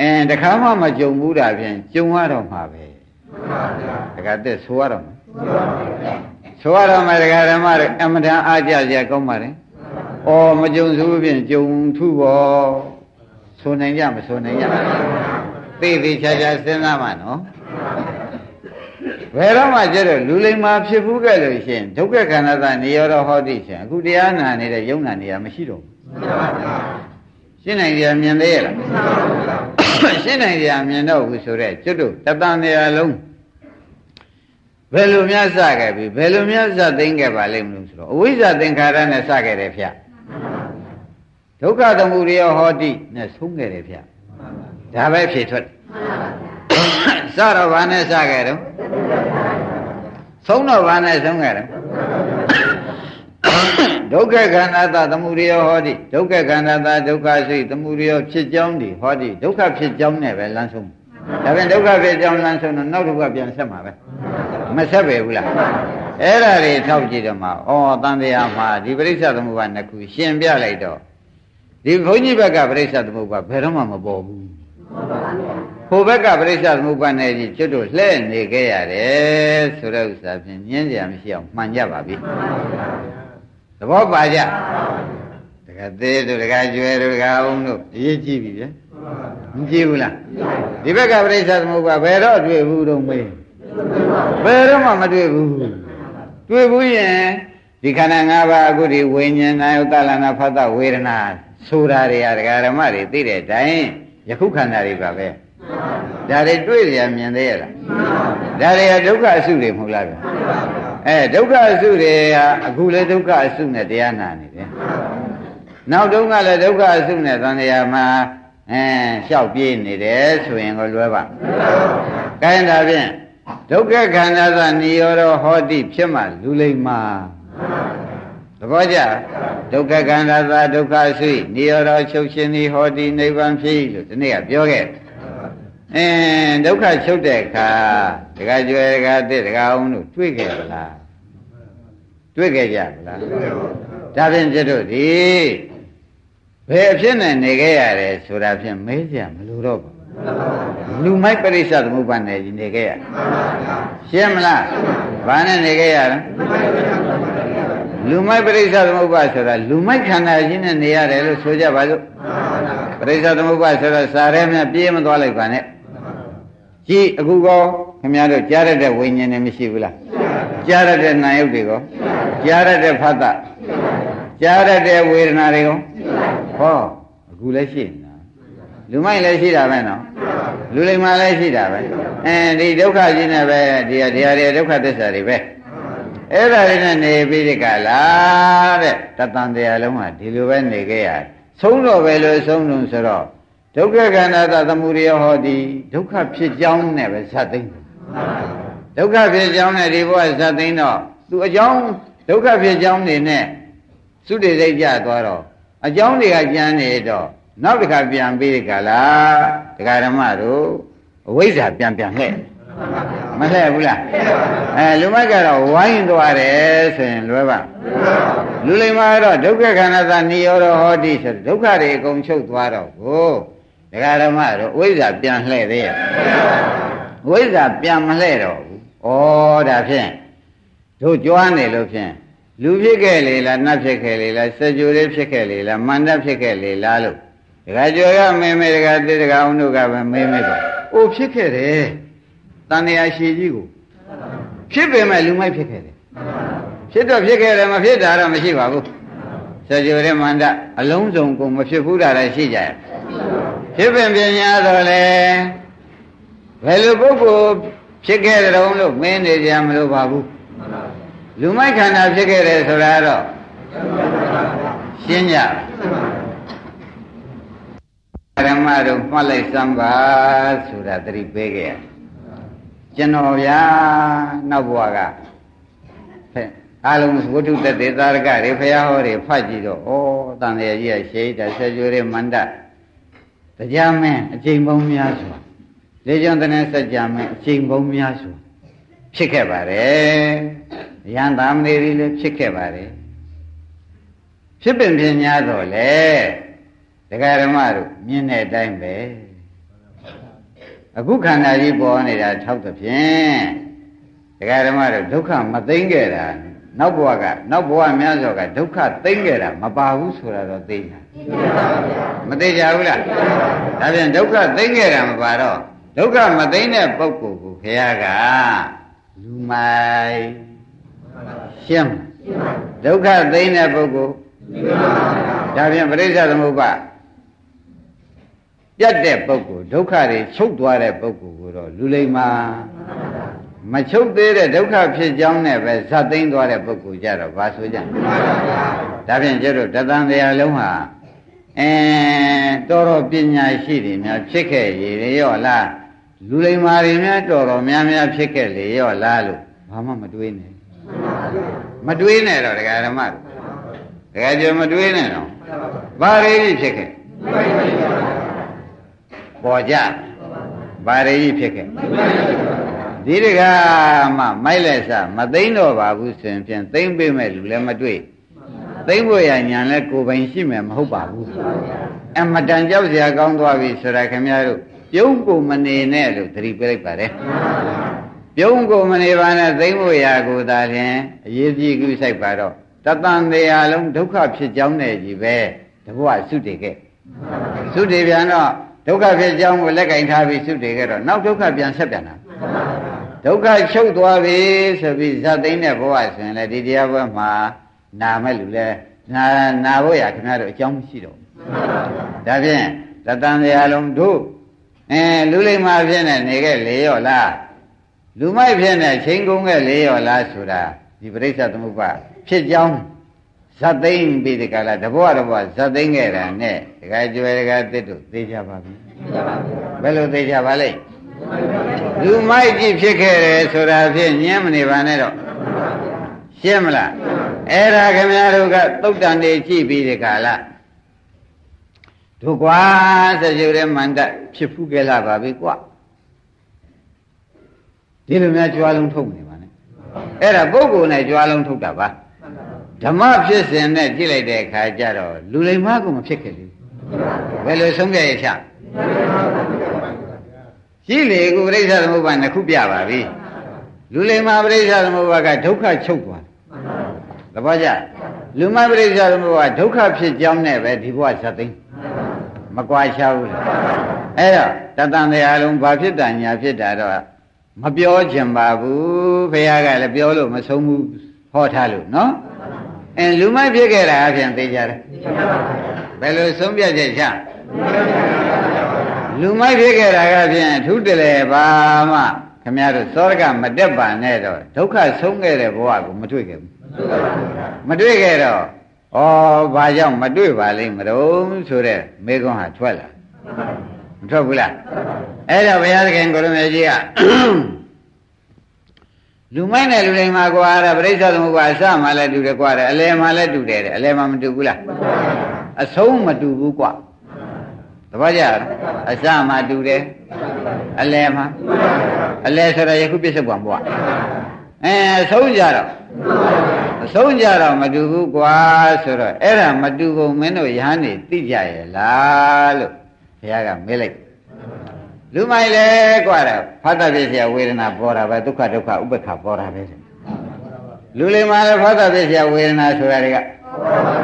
အဲတခါမှမကြုံဘူးတာဖြင့်ကျုံရတော့မှာပဲတခါတက်ဆိုရတော့မှာ ဆိုရတော့မှာဒကာဓမ္မတွေအမတန်အားကြကြကောင်းပါလေဩမကြုံစုဖြင့်ကြုံထုပေါ်ဆိုနိုင်ကြမဆိုနိုင်ကြသိသိချာချာစဉ်းစားမှနော်ဘယ်တော့မှကျတော့လူလိမ္မာဖြစ်ဘူးခဲ့လို့ရှိရင်ဒုက္ခခန္ဓာကနေရောဟောတိရှင်အခုတရားနာနေတဲ့ယုံနာနေရမရှိတော့ဘူးရှင်းနိုင်ကြမြင်သေးရလားရှင်းနိုင်ကြမြင်တော့ဘူးဆိုတော့ကျွတ်တို့တတန်တရားလုံး ဘယ်လိုများစခဲ့ပြီဘယ်လိုများစသိမ့်ခဲ့ပါလိမ့်မလို့ဆိုတော့အဝိဇ္ဇသင်္ခါရနဲ့စခဲ့တယ်ဗျဒုက္ခသမုဒယဟောတိနဲ့ဆုံးခဲ့တယ်ဗျဒါပဲဖြေထွက်စတော့ဘာနဲ့စခဲ့တော့ဆုံးတော့ဘာနဲ့ဆုံးခဲ့တော့ဒုက္ခခန္ဓာသသမုဒယဟောတိဒုက္ခခန္ဓာသဒုက္ခစိတ်သမုဒယဖြစ်ကြောင်းဒီဟောတိဒုက္ခဖြစ်ကြောင်းနဲ့ပဲလမ်းဆုံးဒါပြန်ဒုက္ခဖြစ်ကြောင်းလမ်းဆုံးတော့နောက်ဒုက္ခပြန်ဆက်မှာပဲ မဆက်ပဲဘူးလားအဲ့ဒါတွေထောက်ကြည့်တော့မှဩတန်တရားမှာဒီပရိစ္ဆသမုပ္ပါနှစ်ခုရှင်းပြလိုက်တော့ဒီဘုန်းကြီးဘက်ကပရိစ္ဆသမုပ္ပါဘယ်တော့မှမပေါ်ဘူးဟိုဘက်ကပရိစ္ဆသမုပ္ပါနဲ့ကြီးကျွတ်တို့လှဲ့နေခဲ့ရတယ်ဆိုတဲ့ဥစ္စာဖြင့်ညင်းကြမရှိအောင်မှန်ကြပါပြီသဘောပါကြတကသေးတို့တကကျွဲတို့တကအောင်တို့အရေးကြီးပြီဗျမကြည့်ဘူးလားဒီဘက်ကပရိစ္ဆသမုပ္ပါဘယ်တော့တွေ့ဘူးတော့မေး ဘယ်တော့မှမတွေ့ဘူးတွေ့ဘူးရင်ဒီခန္ဓာ၅ပါးအခုဒီဝိညာဉ်နာယုတလနာဖတ်တဝေဒနာဆိုတာတွေကဒကာဓမ္မတွေသိတဲ့အတိုင်းယခုခန္ဓာတွေပါပဲဒါတွေတွေ့ရမြင်သေးရလားဒါတွေကဒုက္ခအစုတွေမဟုတ်လားဗျအဲဒုက္ခအစုတွေဟာအခုလည်းဒုက္ခအစုနဲ့တရားနာနေတယ်နောက်တုန်းကလည်းဒုက္ခအစုနဲ့သံဃာမှာအဲလျှောက်ပြေးနေတယ်ဆိုရင်ကိုလွယ်ပါကိုင်းဒါဖြင့် ဒုက္ခခန္ဓာသနိရောဓဟောတိဖြစ်မှလူလိမ္မာသဘောကျဒုက္ခခန္ဓာသာဒုက္ခရှိနိရောဓချုပ်ခြင်းသည်ဟောတိနိဗ္ဗာန်ဖြစ်လို့ဒီနေ့ကပြောခဲ့အင်းဒုက္ခချုပ်တဲ့အခါတခါကျွဲတခါတစ်တခါအောင်တို့တွေ့ခဲ့ဗလားတွေ့ခဲ့ကြဗလားဒါဖြင့်ကျတို့ဒီဘယ်အဖြစ်နဲ့နေခဲ့ရတယ်ဆိုတာဖြင့်မေးကြမလို့တော့ဘူး လူမိုက်ပရိစ္ဆသမုပ္ပါနဲ့ကြီးနေခဲ့ရရှင်းမလားဘာနဲ့နေခဲ့ရလဲလူမိုက်ပရိစ္ဆသမုပ္ပါဆိုတာလူမိုက်ခန္ဓာကြီးနဲ့နေရတယ်လို့ဆိုကြပါစို့ပရိစ္ဆသမုပ္ပါဆိုတော့စာရဲမြပြေးမသွားလိုက်ပါနဲ့ကြည်အခုကောခင်ဗျားတို့ကြားရတဲ့ဝိညာဉ်နဲ့မရှိဘူးလားကြားရတဲ့နာယုတ်တွေကောကြားရတဲ့ဖတ်တာကြားရတဲ့ဝေဒနာတွေကောဟောအခုလည်းရှိနေတာ လူမိုက်လည်းရှိတာပဲနော်လူလိမ္မာလည်းရှိတာပဲအဲဒီဒုက္ခကြီးနဲ့ပဲဒီဟာတရားတွေဒုက္ခသစ္စာတွေပဲအဲ့ဒါတွေနဲ့နေပြီးဒီကလာတဲ့တတန်တရားလုံးကဒီလိုပဲနေခဲ့ရဆုံးတော့ပဲလို့ဆုံးလို့ဆိုတော့ဒုက္ခခန္ဓာသသမုဒယဟောဒီဒုက္ခဖြစ်ကြောင်းနဲ့ပဲဇတ်သိမ့်ဒုက္ခဖြစ်ကြောင်းနဲ့ဒီဘဝဇတ်သိမ့်တော့သူအကြောင်းဒုက္ခဖြစ်ကြောင်းနေနဲ့သုတေစိတ်ကြသွားတော့အကြောင်းတွေကကျန်နေတော့ နောက်တစ်ခါပြန်ပြီးဒီကလာဒကာဓမ္မတို့အဝိဇ္ဇာပြန်ပြန်လှဲ့မလှဲ့ဘူးလားအဲလူမိုက်ကတော့ဝိုင်းသွားတယ်ဆိုရင်လွယ်ပါလူလိမ္မာကတော့ဒုက္ခခန္ဓာသာနိရောဓဟောတိဆိုဒုက္ခတွေအကုန်ချုပ်သွားတော့ကိုဒကာဓမ္မတို့ဝိဇ္ဇာပြန်လှဲ့သေးရဲ့ဝိဇ္ဇာပြန်မလှဲ့တော့ဘူးဩဒါဖြင့်တို့ကြွားနေလို့ဖြင့်လူဖြစ်ခဲ့လေလားနတ်ဖြစ်ခဲ့လေလားစကြဝဠာဖြစ်ခဲ့လေလားမန္တဖြစ်ခဲ့လေလားလို့ ဒကာကျော်ကမေမေဒကာတိဒကာအောင်တို့ကပဲမေမေတော့အိုဖြစ်ခဲ့တယ်တန်တရားရှိကြီးကိုဖြစ်ပေမဲ့လူမိုက်ဖြစ်ခဲ့တယ်ဖြစ်တော့ဖြစ်ခဲ့တယ်မဖြစ်တာတော့မရှိပါဘူးစကြဝဠာမန္တအလုံးစုံကိုမဖြစ်ဘူးတာလည်းရှိကြရဲ့ဖြစ်ပင်ပညာတော့လေဘယ်လိုပုဂ္ဂိုလ်ဖြစ်ခဲ့တယ်လို့မင်းနေကြမလို့ပါဘူးလူမိုက်ခန္ဓာဖြစ်ခဲ့တယ်ဆိုတာတော့ရှင်းကြ ဓမ္မတို့မှတ်လိုက်စမ်းပါဆိုတာသတိပေးခဲ့ရကျွန်တော်ဗျာနောက်ဘဝကအားလုံးဝိတုတတေသာရကတွေဖရာဟောတွေဖတ်ကြည့်တော့ဩတန်ရကြီးကရှိတာဆက်ကျွေးရမန္တတရားမင်းအချိန်ပေါင်းများစွာလေကြောင့်တနေ့စัจ जा မင်းအချိန်ပေါင်းများစွာဖြစ်ခဲ့ပါတယ်ရန်သာမဏေတွေလည်းဖြစ်ခဲ့ပါတယ်ဖြစ်ပင်ပြညာတော့လေ ဒကာဓမ္မတို့မြင်တဲ့အတိုင်းပဲအခုခန္ဓာကြီးပေါ်နေတာထောက်သဖြင့်ဒကာဓမ္မတို့ဒုက္ခမသိမ့်ခဲ့တာနောက်ဘဝကနောက်ဘဝများစွာကဒုက္ခသိမ့်ခဲ့တာမပါဘူးဆိုတာတော့သိတာမသိကြဘူးလားဒါပြန်ဒုက္ခသိမ့်ခဲ့တာမပါတော့ဒုက္ခမသိမ့်တဲ့ပုဂ္ဂိုလ်ကိုခရကလူမိုက်ရှင်းဒုက္ခသိမ့်တဲ့ပုဂ္ဂိုလ်ဒါပြန်ပရိစ္ဆေသမုပ္ပါ ပြတ်တဲ့ပုဂ္ဂိုလ်ဒုက္ခတွေချုပ်သွားတဲ့ပုဂ္ဂိုလ်ကိုတော့လူလိမ္မာမချုပ်သေးတဲ့ဒုက္ခဖြစ်ကြောင်းနဲ့ပဲဇတ်သိမ်းသွားတဲ့ပုဂ္ဂိုလ်ကြတော့ဘာဆိုကြဒါဖြင့်ကျတော့တသံတရားလုံးဟာအဲတော်တော်ပညာရှိတွေများဖြစ်ခဲ့ရရောလားလူလိမ္မာတွေများတော်တော်များများဖြစ်ခဲ့လေရောလားလို့ဘာမှမတွေးနဲ့မတွေးနဲ့တော့ဒကာဓမ္မဒကာကျော်မတွေးနဲ့တော့ဘာတွေဖြစ်ခဲ့ ပေါ်ကြဘာတွေဖြစ်ခဲ့ဒီတကမှမိုက်လက်စမသိမ့်တော့ပါဘူးဆိုရင်ဖြင့်သိမ့်ပေးမဲ့လူလည်းမတွေ့သိမ့်ဖို့ရညာလဲကိုယ်ပိုင်ရှိမယ်မဟုတ်ပါဘူးအမတန်ကြောက်စရာကောင်းသွားပြီဆိုတာခင်ဗျားတို့ပြုံးကိုမနေနဲ့လို့သတိပေးလိုက်ပါတယ်ပြုံးကိုမနေပါနဲ့သိမ့်ဖို့ရကိုသာဖြင့်အရေးကြီးကူးဆိုင်ပါတော့တတန်တရားလုံးဒုက္ခဖြစ်ကြောင်းနဲ့ကြီးပဲတဘဝသုတေခဲ့သုတေပြန်တော့ ဒုက္ခဖြစ်ကြောင်းကိုလက်ကင်ထားပြီးသုတေခဲ့တော့နောက်ဒုက္ခပြန်ဆက်ပြန်တာဒုက္ခချုပ်သွားပြီဆိုပြီးဇတ်သိမ်းတဲ့ဘဝဆိုရင်လေဒီတရားဘဝမှာနာမဲ့လူလဲနာနာဖို့ရခင်ဗျားတို့အကြောင်းမရှိတော့ဒါဖြင့်တတန်တရားလုံးတို့အဲလူလိမ္မာဖြစ်နေနေခဲ့လေရောလားလူမိုက်ဖြစ်နေချိန်ကုန်ခဲ့လေရောလားဆိုတာဒီပရိစ္ဆသမုပ္ပါဖြစ်ကြောင်း ဇတ်သိမ်းပြီးဒီကလာတဘောတဘောဇတ်သိမ်းခဲ့တာနဲ့ဒကာကျွယ်ဒကာတစ်တို့သိကြပါပြီဘယ်လိုသိကြပါလိမ့်လူမိုက်ကြည့်ဖြစ်ခဲ့တယ်ဆိုတာဖြင့်ညင်းမနေပါနဲ့တော့ရှင်းမလားအဲ့ဒါခင်ဗျားတို့ကသုတ်တန်နေကြည့်ပြီးဒီကလာတို့ကွာစကြုတဲ့မန္တဖြစ်ဖူးခဲ့လာပါပြီကွာဒီလိုများကြွားလုံးထုတ်နေပါနဲ့အဲ့ဒါပုဂ္ဂိုလ်နဲ့ကြွားလုံးထုတ်တာပါ ဓမ္မဖြစ်စဉ်နဲ့ကြည့်လိုက်တဲ့အခါကျတော့လူလိမ္မာကမဖြစ်ခဲ့လေဘယ်လိုဆုံးဖြတ်ရချရှိလေကုပရိစ္ဆသမုပ္ပါနှစ်ခုပြပါပြီလူလိမ္မာပရိစ္ဆသမုပ္ပါကဒုက္ခချုပ်သွားသဘောကျလူမပရိစ္ဆသမုပ္ပါဒုက္ခဖြစ်ကြောင်းနဲ့ပဲဒီဘဝဇတ်သိမ်းမကွာရှားဘူးအဲ့တော့တတန်တရားလုံးဘာဖြစ်တာညာဖြစ်တာတော့မပြောချင်ပါဘူးဘုရားကလည်းပြောလို့မဆုံးဘူးဟောထားလို့နော် အဲလူမိုက်ဖြစ်ခဲ့တာအပြင်သိကြတယ်ဘယ်လိုဆုံးပြချက်ချလူမိုက်ဖြစ်ခဲ့တာကဖြင့်အထူးတလဲပါမှခမရတို့သောရကမတက်ပါနဲ့တော့ဒုက္ခဆုံးခဲ့တဲ့ဘဝကိုမတွေ့ခဲ့ဘူးမတွေ့ခဲ့တော့ဩဘာကြောင့်မတွေ့ပါလိမ့်မလို့ဆိုတဲ့မေကွန်းဟာထွက်လာမထွက်ဘူးလားအဲ့တော့ဘုရားသခင်ကိုရမေကြီးက လူမိုက်နဲ့လူတိုင်းမှာကွာတဲ့ပြိဿသမုပ္ပါအစမှလည်းတူတယ်ကွာတယ်အလယ်မှလည်းတူတယ်တဲ့အလယ်မှမတူဘူးလားအဆုံးမတူဘူးကွာတပည့်ကြအစမှတူတယ်အလယ်မှအလယ်ဆိုတော့ယခုပြစ္ဆုတ်ပံဘွားအဲအဆုံးကြတော့အဆုံးကြတော့မတူဘူးကွာဆိုတော့အဲ့ဒါမတူကုန်မင်းတို့ယဟန်နေသိကြရဲ့လားလို့ဘုရားကမေးလိုက် လူမိုက်လေกว่าတယ်ဖတ်တတ်ပြည့်စရာဝေဒနာပေါ်တာပဲဒုက္ခဒုက္ခဥပ္ပခါပေါ်တာပဲ လူလိမ္မာလည်းဖောတာပြည့်စရာဝေဒနာဆိုတာတွေက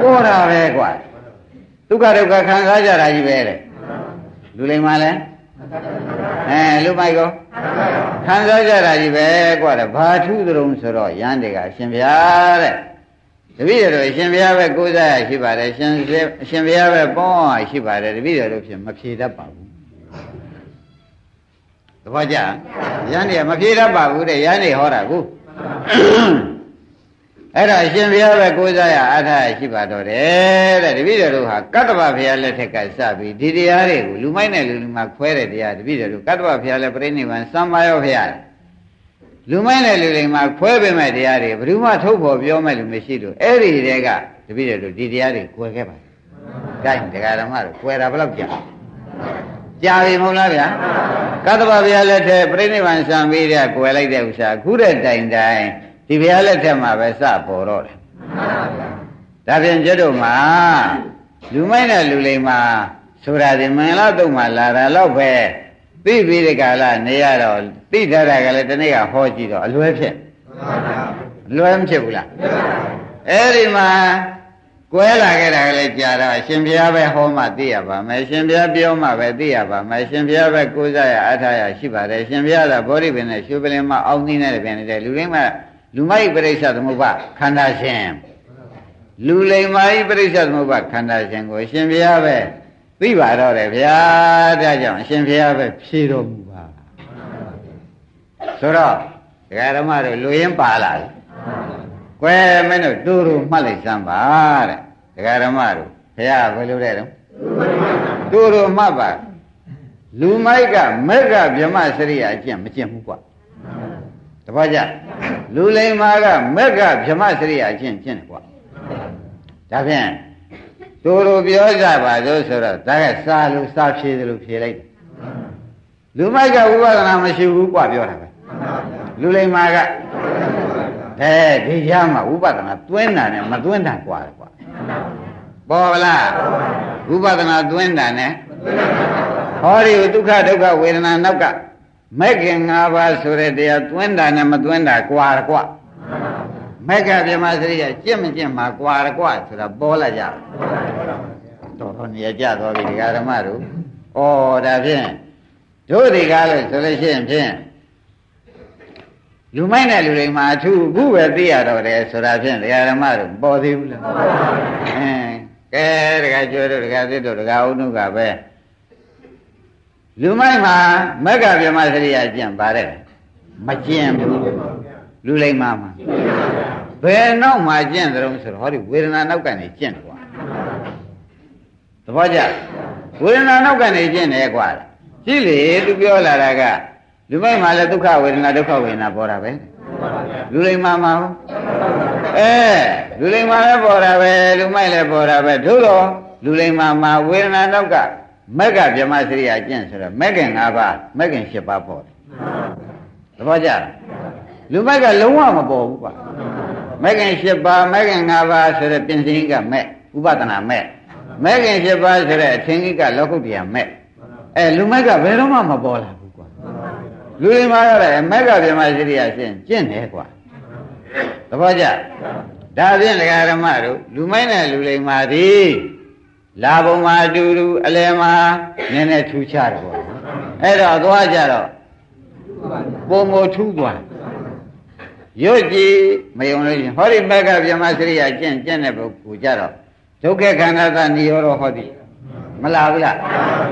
ပေါ်တာပဲကွာဒုက္ခဒုက္ခခံစားကြတာကြီးပဲတဲ့လူလိမ္မာလည်းအဲလူမိုက်ကောခံစားကြတာကြီးပဲကွာတဲ့ဘာထူးသရုံဆိုတော့ရန်တွေကအရှင်ဘုရားတဲ့တပည့်တော်အရှင်ဘုရားပဲကိုးစားရရှိပါတယ်ရှင်အရှင်ဘုရားပဲပေါင်းရရှိပါတယ်တပည့်တော်တို့ဖြင့်မဖြေတတ်ပါဘူး သဘောကျရန်တွေကမဖြေတတ်ပါဘူးတဲ့ရန်တွေဟောတာကူအဲ့တော့အရှင်ဘုရားပဲကိုးစားရအားထားရှိပါတော့တယ်တဲ့တပည့်တော်တို့ဟာကတ္တဗဘုရားလက်ထက်ကစပြီးဒီတရားတွေကိုလူမိုက်နဲ့လူလူမှာခွဲတဲ့တရားတပည့်တော်တို့ကတ္တဗဘုရားလည်းပြိဋိဘံစံမယောဘုရားလူမိုက်နဲ့လူလိမ္မာခွဲပေးမဲ့တရားတွေဘယ်သူမှထုတ်ဖို့ပြောမဲ့လူမရှိလို့အဲ့ဒီတဲကတပည့်တော်တို့ဒီတရားတွေကွယ်ခဲ့ပါတယ်။ဒါဒကာဓမ္မတို့ကွယ်တာဘယ်လောက်ကြာ ကြာပြီမဟုတ်လားဗျာကတ္တဗဘုရားလက်ထက်ပြိဋိဘံစံပြီးတဲ့ကွယ်လိုက်တဲ့ဥစ္စာခုတဲ့တိုင်တိုင်ဒီဘုရားလက်ထက်မှာပဲစပေါ်တော့တယ်ဒါဖြင့်ကျွတ်တို့မှာလူမိုက်နဲ့လူလိမ္မာဆိုတာဒီမင်္ဂလာတုံမှာလာတာတော့ပဲသိပြီးဒီကလာနေရတော့သိထားတာကလည်းတနေ့ကဟောကြည့်တော့အလွဲဖြစ်အလွဲမဖြစ်ဘူးလားအဲ့ဒီမှာ ကွဲလာခဲ့တာကလည်းကြာတော့ရှင်ဘုရားပဲဟောမှသိရပါမယ်ရှင်ဘုရားပြောမှပဲသိရပါမယ်ရှင်ဘုရားပဲကိုးစားရအထားရရှိပါတယ်ရှင်ဘုရားကဗောဓိပင်နဲ့ရှုပလင်မအောင်းသိနေတဲ့ပင်တဲ့လူရင်းကလူမိုက်ပရိစ္ဆသမုပ္ပါခန္ဓာရှင်လူလိမ္မာဤပရိစ္ဆသမုပ္ပါခန္ဓာရှင်ကိုရှင်ဘုရားပဲသိပါတော့တယ်ဗျာဒါကြောင့်အရှင်ဘုရားပဲဖြေတော်မူပါဆိုတော့ဒကာဓမ္မတို့လူရင်းပါလာတယ် ကွယ်မင်းတို့တူတူမှတ်လိုက်စမ်းပါတဲ့ဒကာဓမ္မတို့ဘုရားဘယ်လိုလဲတော့တူတူမှတ်ပါလူမိုက်ကမက်ကဗြဟ္မစရိယအကျင့်မကျင့်ဘူးကွာတပည့်ကြလူလိမ္မာကမက်ကဗြဟ္မစရိယအကျင့်ကျင့်တယ်ကွာဒါဖြင့်တို့တို့ပြောကြပါစို့ဆိုတော့ဒါကစားလို့စားဖြေတယ်လို့ဖြေလိုက်တယ်လူမိုက်ကဝိပဿနာမရှိဘူးကွာပြောတာပဲလူလိမ္မာက အဲဒီရမှာဝိပဿနာသွင်းတာနဲ့မသွင်းတာကွာကွာပေါ်ဗလားဝိပဿနာသွင်းတာနဲ့ဟောဒီဒုက္ခဒုက္ခဝေဒနာနောက်ကမဲ့ခင်၅ပါးဆိုတဲ့တရားသွင်းတာနဲ့မသွင်းတာကွာကွာမက်ကပြမစရိယကြင့်မကြင့်မှာကွာကွာဆိုတာပေါ်လာကြတော်တော်နေရကြသွားပြီဒကာဓမ္မတို့ဩဒါဖြင့်တို့ဒီကားလို့ဆိုလို့ရှိရင်ဖြင့် လူမိုက်တဲ့လူတွေမှာအထူးအခုပဲသိရတော့တယ်ဆိုတာဖြင့်ဒကာဓမ္မတို့ပေါ်သေးဘူးလားအင်းကဲဒကာကျွဲတို့ဒကာသစ်တို့ဒကာဦးနုကပဲလူမိုက်မှာမက္ကဗြဟ္မစရိယကျင့်ပါတယ်မကျင့်ဘူးလူလိမ္မာမှာဘယ်နောက်မှကျင့်ကြုံဆိုတော့ဟောဒီဝေဒနာနောက်ကနေကျင့်တယ်ကွာသဘောကျဝေဒနာနောက်ကနေကျင့်တယ်ကွာကြည့်လေသူပြောလာတာက လူမိုက်မှာလည်းဒုက္ခဝေဒနာဒုက္ခဝေဒနာပေါ်တာပဲလူလိမ္မာမှာအဲလူလိမ္မာလည်းပေါ်တာပဲလူမိုက်လည်းပေါ်တာပဲသို့တော့လူလိမ္မာမှာဝေဒနာနောက်ကမက်ကဗြဟ္မစရိယကျင့်ဆိုတော့မက်ကင်၅ပါးမက်ကင်၈ပါးပေါ်တယ်သဘောကျလားလူမက်ကလုံးဝမပေါ်ဘူးကွာမက်ကင်၈ပါးမက်ကင်၅ပါးဆိုတဲ့ပြင်စင်ကမက်ဥပဒနာမက်မက်ကင်၈ပါးဆိုတဲ့အထင်ကြီးကလောကုတ္တရာမက်အဲလူမက်ကဘယ်တော့မှမပေါ်လာဘူးကွာ လူတွေမှာရတယ်မက်ကဗြဟ္မစရိယကျင့်ကျင့်တယ်ကွာသဘောကျဒါဖြင့်ဒကာရမတို့လူမိုက်နဲ့လူလိမ္မာသည်လာပုံမှာအတူတူအလယ်မှာနည်းနည်းထူးခြားတယ်ပေါ့အဲ့တော့သွားကြတော့ပုံကိုထူးသွားရွတ်ကြည့်မယုံလို့ရှင်ဟောဒီမက်ကဗြဟ္မစရိယကျင့်ကျင့်တဲ့ပုဂ္ဂိုလ်ကြတော့ဒုက္ခခန္ဓာသနိရောဓဟောတိ မလားဘူးလား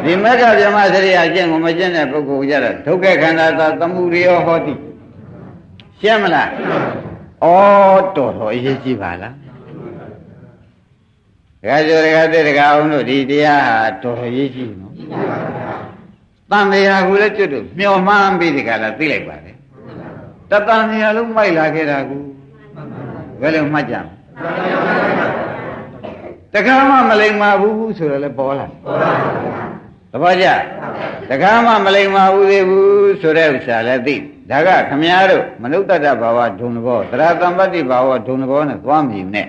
ဒီမက်ကဗြဟ္မစရိယကျင့်ကိုမကျင့်တဲ့ပုဂ္ဂိုလ်ကြတော့ဒုက္ခခန္ဓာသသမှုရိယောဟောတိရှင်းမလားဩတော်တော်အရေးကြီးပါလားဒကာကျော်ဒကာတဲ့ဒကာအောင်တို့ဒီတရားဟာတော်တော်ရေးကြည့်နော်တန်တရားကိုလည်းကျွတ်တို့မျောမှန်းပြီးဒီကလာသိလိုက်ပါလေတတန်တရားလုံးမိုက်လာခဲ့တာကူဘယ်လိုမှတ်ကြမ တခါမှမလိမ္မာဘူးဆိုတော့လည်းပေါ်လာသဘောကျတခါမှမလိမ္မာဘူးသေးဘူးဆိုတဲ့ဥစ္စာလည်းသိဒါကခမည်းတော်မနုဿတ္တဘာဝဒုံဘောသရတံပတ္တိဘာဝဒုံဘောနဲ့သွားမြည်နဲ့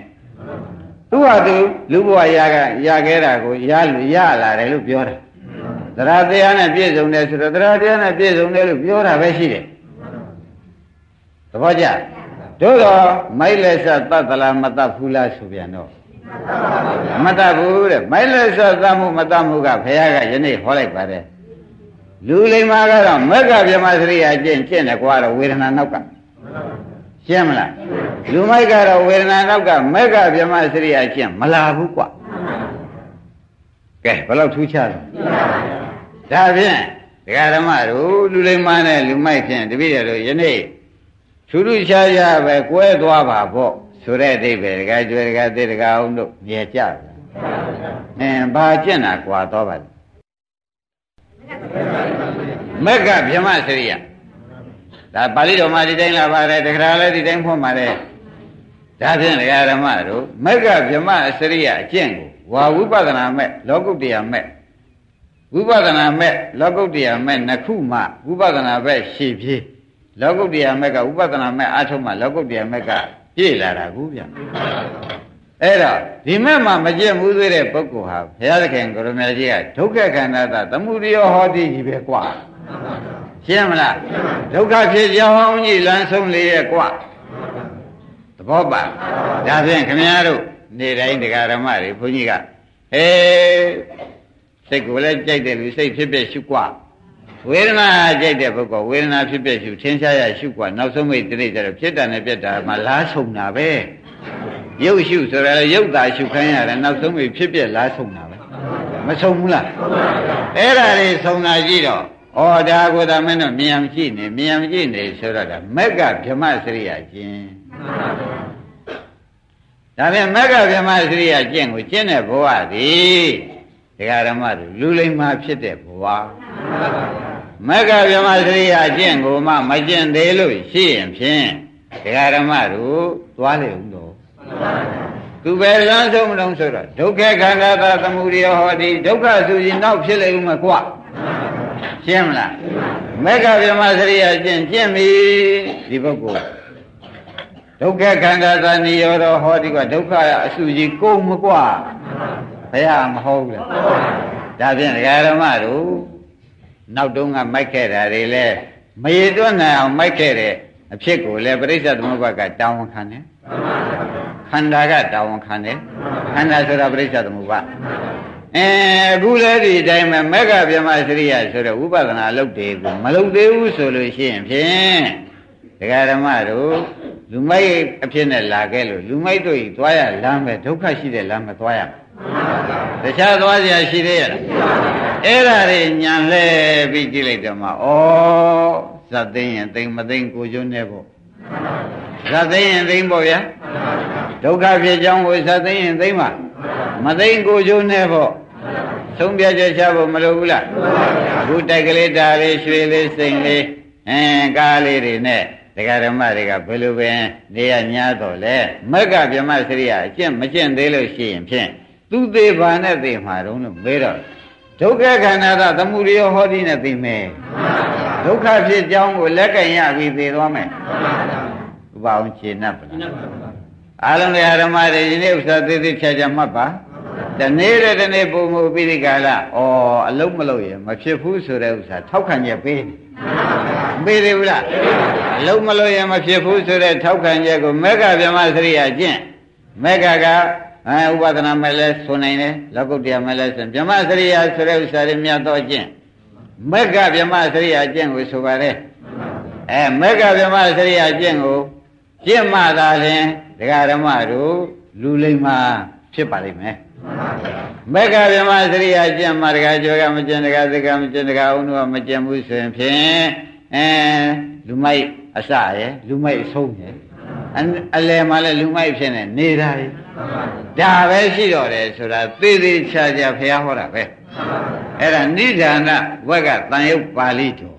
သူ့ဟာသူလူဘဝရကရခဲ့တာကိုရရလာတယ်လို့ပြောတယ်သရတရားနဲ့ပြည့်စုံတယ်ဆိုတော့သရတရားနဲ့ပြည့်စုံတယ်လို့ပြောတာပဲရှိတယ်သဘောကျတို့တော့မိုက်လက်ဆက်တတ်သလားမတတ်ဘူးလားဆိုပြန်တော့ မတတ်ဘူးတဲ့မိုက်လက်ဆက်တတ်မှုမတတ်မှုကဘုရားကယနေ့ဟောလိုက်ပါတယ်လူလိမ္မာကတော့မက္ကဗြဟ္မစရိယာကျင့်ကျင့်တယ်ကွာတော့ဝေဒနာနောက်ကရှင်းမလားလူမိုက်ကတော့ဝေဒနာနောက်ကမက္ကဗြဟ္မစရိယာကျင့်မလာဘူးကွာကဲဘယ်လောက်ထူးခြားလဲဒါဖြင့်ဒကာဓမ္မတို့လူလိမ္မာနဲ့လူမိုက်ဖြင့်တပည့်တော်ယနေ့ထူးထူးခြားခြားပဲကွဲသွားပါပေါ့ ဆိုတဲ့အဓိပ္ပာယ်ဒကာကျွဲဒကာသေးဒကာအောင်တို့မြဲကြတယ်အင်းဘာကျင့်တာကွာတော့ပါလဲမက္ကဗြဟ္မစရိယဒါပါဠိတော်မှာဒီတိုင်းလာပါတယ်တခါလည်းဒီတိုင်းဖွင့်ပါတယ်ဒါဖြင့်ဒကာဓမ္မတို့မက္ကဗြဟ္မစရိယအကျင့်ကိုဝါဝိပဿနာမဲ့လောကုတ္တရာမဲ့ဝိပဿနာမဲ့လောကုတ္တရာမဲ့နှစ်ခုမှဝိပဿနာပဲရှည်ပြေးလောကုတ္တရာမဲ့ကဝိပဿနာမဲ့အထုံးမှလောကုတ္တရာမဲ့က ပြည့်လာတာကူဗျအဲ့တော့ဒီမဲ့မှာမကြက်မှုသေးတဲ့ပုဂ္ဂိုလ်ဟာဘုရားသခင်ကိုရမကြီးကဒုက္ခခန္ဓာသသမှုရိယဟောတိကြီးပဲကွာရှင်းမလားဒုက္ခဖြစ်ကြောင်းကြီးလမ်းဆုံးလေရဲ့ကွာသဘောပါဒါဖြင့်ခင်ဗျားတို့နေတိုင်းတရားဓမ္မတွေဘုန်းကြီးကအေးစိတ်ကိုလည်းကြိုက်တယ်လူစိတ်ဖြစ်ဖြစ်ရှုကွာ ဝေဒနာကြိုက်တဲ့ပုဂ္ဂိုလ်ဝေဒနာဖြစ်ဖြစ်ရှုထင်ရှားရရှုกว่าနောက်ဆုံးမိတ်တိကျတော့ဖြစ်တာနဲ့ပြက်တာမှလားဆုံးတာပဲရုပ်ရှုဆိုရယ်ရုပ်သာရှုခိုင်းရတယ်နောက်ဆုံးမိတ်ဖြစ်ဖြစ်လားဆုံးတာပဲမဆုံးဘူးလားအဲ့ဒါလေးဆုံးတာကြည့်တော့ဩဒါကိုသာမင်းတို့မြန်ကြည့်နေမြန်ကြည့်နေဆိုတော့ဒါမက်ကဗြဟ္မစရိယာကျင်ဒါပြန်မက်ကဗြဟ္မစရိယာကျင့်ကိုကျင့်တဲ့ဘဝသည်ဒကာဓမ္မတို့လူလိမ္မာဖြစ်တဲ့ဘဝ မက်ကဗြဟ္မစရိယာကျင့်ကိုမှမကျင့်သေးလို့ရှိရင်ဖြင့်ဒကာဓမ္မတို့သွားလေဦးတော့သူပဲလမ်းဆုံးမလုံးဆိုတော့ဒုက္ခခန္ဓာသာသမုဒယဟောတိဒုက္ခဆိုရင်နောက်ဖြစ်လေဦးမကွရှင်းမလားမေဃဗြဟ္မစရိယကျင့်ကျင့်ပြီဒီပုဂ္ဂိုလ်ဒုက္ခခန္ဓာသာနိရောဓဟောတိကဒုက္ခအစုကြီးကိုမကွဘုရားမဟုတ်ဘူးလားဒါဖြင့်ဒကာဓမ္မတို့ နောက်တုန်းကမိုက်ခဲ့တာတွေလဲမရတွန်းနိုင်အောင်မိုက်ခဲ့တဲ့အဖြစ်ကိုလည်းပရိစ္ဆေသမုပ္ပါကတောင်းခံတယ်ခန္ဓာကတာဝန်ခံတယ်ခန္ဓာဆိုတာပရိစ္ဆေသမုပ္ပါအဲအခုလည်းဒီအတိုင်းပဲမက္ခဗြဟ္မစရိယဆိုတဲ့ဝိပဿနာအလုပ်တွေကိုမလုပ်သေးဘူးဆိုလို့ရှိရင်ဖြင့်ဒကာဓမ္မတို့လူမိုက်အဖြစ်နဲ့လာခဲ့လို့လူမိုက်တို့ဤသွားရလမ်းပဲဒုက္ခရှိတဲ့လမ်းမသွားရ တခြားသွားစရာရှိသေးရဲ့အဲ့ဒါတွေညံလဲပြီးကြည့်လိုက်တော့မှဩဇတ်သိရင်သိမသိကိုကျွန်းနေဖို့ဇတ်သိရင်သိဖို့ဗျာဒုက္ခဖြစ်ကြောင်းကိုဇတ်သိရင်သိမှာမသိကိုကျွန်းနေဖို့သုံးပြချက်ချဖို့မလိုဘူးလားအခုတိုက်ကလေးတာလေးရွှေလေးစိန်လေးအင်းကားလေးတွေနဲ့ဒကာဓမ္မတွေကဘယ်လိုပဲနေရညာတော့လဲမက္ကဗြဟ္မစရိယအကျင့်မကျင့်သေးလို့ရှိရင်ဖြင့် သူသေးပါနဲ့သိမှာတော့လို့မေးတော့ဒုက္ခခန္ဓာကသမုဒယဟောတိနဲ့သိမယ်ဒုက္ခဖြစ်ကြောင်းကိုလက်ကင်ရပြီးသိသွားမယ်ဥပအောင်ခြေနှပ်ပါလားအားလုံးတရားဓမ္မတွေဒီနေ့ဥစ္စာသေးသေးဖြာဖြာမှတ်ပါတနေ့တဲ့တနေ့ပုံမှုပြီးဒီကလာဩအလုံးမလုံးရင်မဖြစ်ဘူးဆိုတဲ့ဥစ္စာထောက်ခံချက်ပေးမပေးသေးဘူးလားအလုံးမလုံးရင်မဖြစ်ဘူးဆိုတဲ့ထောက်ခံချက်ကိုမေဃဗြဟ္မစရိယကျင့်မေဃက အဲဥပဒနာမဲ့လဲဆိုနိုင်တယ်လောကုတ္တရာမဲ့လဲဆိုဗြဟ္မစရိယဆိုတဲ့ဥစ္စာတွေမြတ်တော့ကျင့်မေဃဗြဟ္မစရိယကျင့်ကိုဆိုပါလေအဲမေဃဗြဟ္မစရိယကျင့်ကိုကျင့်မှသာလျှင်ဒကာဓမ္မတို့လူလိမ္မာဖြစ်ပါလိမ့်မယ်မေဃဗြဟ္မစရိယာကျင့်မှာတကားကြောကမကျင့်တကားသကမကျင့်တကားအုံတို့ကမကျင့်ဘူးဆိုရင်ဖြင့်အဲလူမိုက်အစရယ်လူမိုက်အဆုံးရယ် အလယ်မှာလည်းလူမိုက်ဖြစ်နေနေတာရယ်ဒါပဲရှိတော့တယ်ဆိုတာသေသေးချာချာဘုရားဟောတာပဲအဲ့ဒါနိဒာနဝက်ကတန်ရုပ်ပါဠိတော်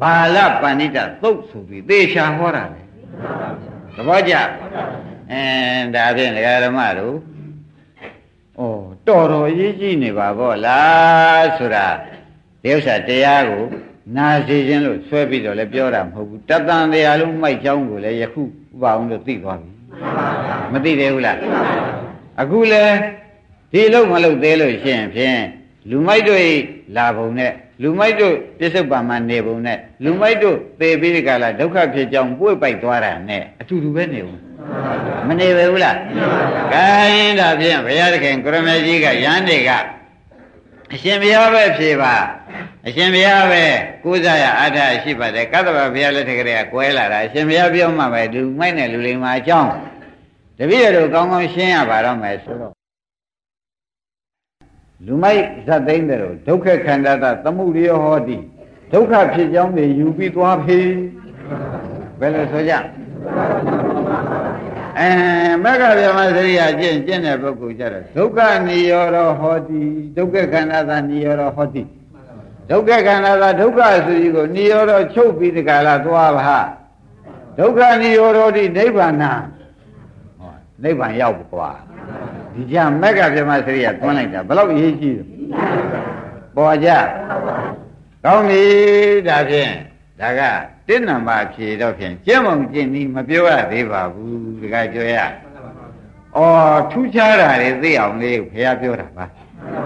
ဘာလပဏိတသုတ်ဆိုပြီးသေချာဟောတာလေသဘောကျအဲဒါဖြင့်ဓမ္မတို့ဩတော်တော်ရေးကြည့်နေပါဗောလားဆိုတာဒီဥစ္စာတရားကို နာစီခြင်းလို့ဆွဲပြီးတော့လည်းပြောတာမဟုတ်ဘူးတတန်တရားလုံးမိုက်ချောင်းကိုလည်းယခုဥပအောင်လို့သိသွားပြီမသိသေးဘူးလားအခုလည်းဒီလုံးမလုံးသေးလို့ရှိရင်ဖြင့်လူမိုက်တို့လာပုံနဲ့လူမိုက်တို့ပြစ္ဆုတ်ပံမှာနေပုံနဲ့လူမိုက်တို့သေပြီးဒီကလာဒုက္ခဖြစ်ကြောင်းပွေ့ပိုက်သွားတာနဲ့အတူတူပဲနေဦးမနေပဲဘူးလားခိုင်းဒါဖြင့်ဘုရားသခင်ကိုရမေကြီးကရဟန်းတွေက အရှင်ဘုရားပဲဖြေပါအရှင်ဘုရားပဲကိုးစားရအထာရှိပါတယ်ကတ္တဗဘုရားလက်ထက်ကလေးကကွဲလာတာအရှင်ဘုရားပြောမှပဲလူမိုက်နဲ့လူလိမ္မာအကြောင်းတပည့်တော်ကောင်းကောင်းရှင်းရပါတော့မယ်ဆိုတော့လူမိုက်ဇတ်သိမ့်တယ်လို့ဒုက္ခခန္ဓာသသမှုရိယဟောတိဒုက္ခဖြစ်ကြောင်းတွေယူပြီးသွားဖေးဘယ်လိုဆိုကြ အဲမက္ခဗျမစရိယကျင့်ကျင့်တဲ့ပုဂ္ဂိုလ်ကြတော့ဒုက္ခနိရောဓဟောတိဒုက္ခခန္ဓာသာနိရောဓဟောတိဒုက္ခခန္ဓာသာဒုက္ခဆိုကြီးကိုနိရောဓချုပ်ပြီးတခါလာသွားပါဒုက္ခနိရောဓတိနိဗ္ဗာန်ဟောနိဗ္ဗာန်ရောက်ကွာဒီကြမက္ခဗျမစရိယသွန်းလိုက်တာဘယ်လောက်ရေးကြည့်ပေါ်ကြကောင်းပြီဒါဖြင့်ဒါက တစ်နံပါတ်ဖြေတော့ဖြင့်ကျင့်မုံကျင့်ပြီးမပြောရသေးပါဘူးတခါပြောရ။အော်ထူးခြားတာတွေသိအောင်လေးဘုရားပြောတာပါ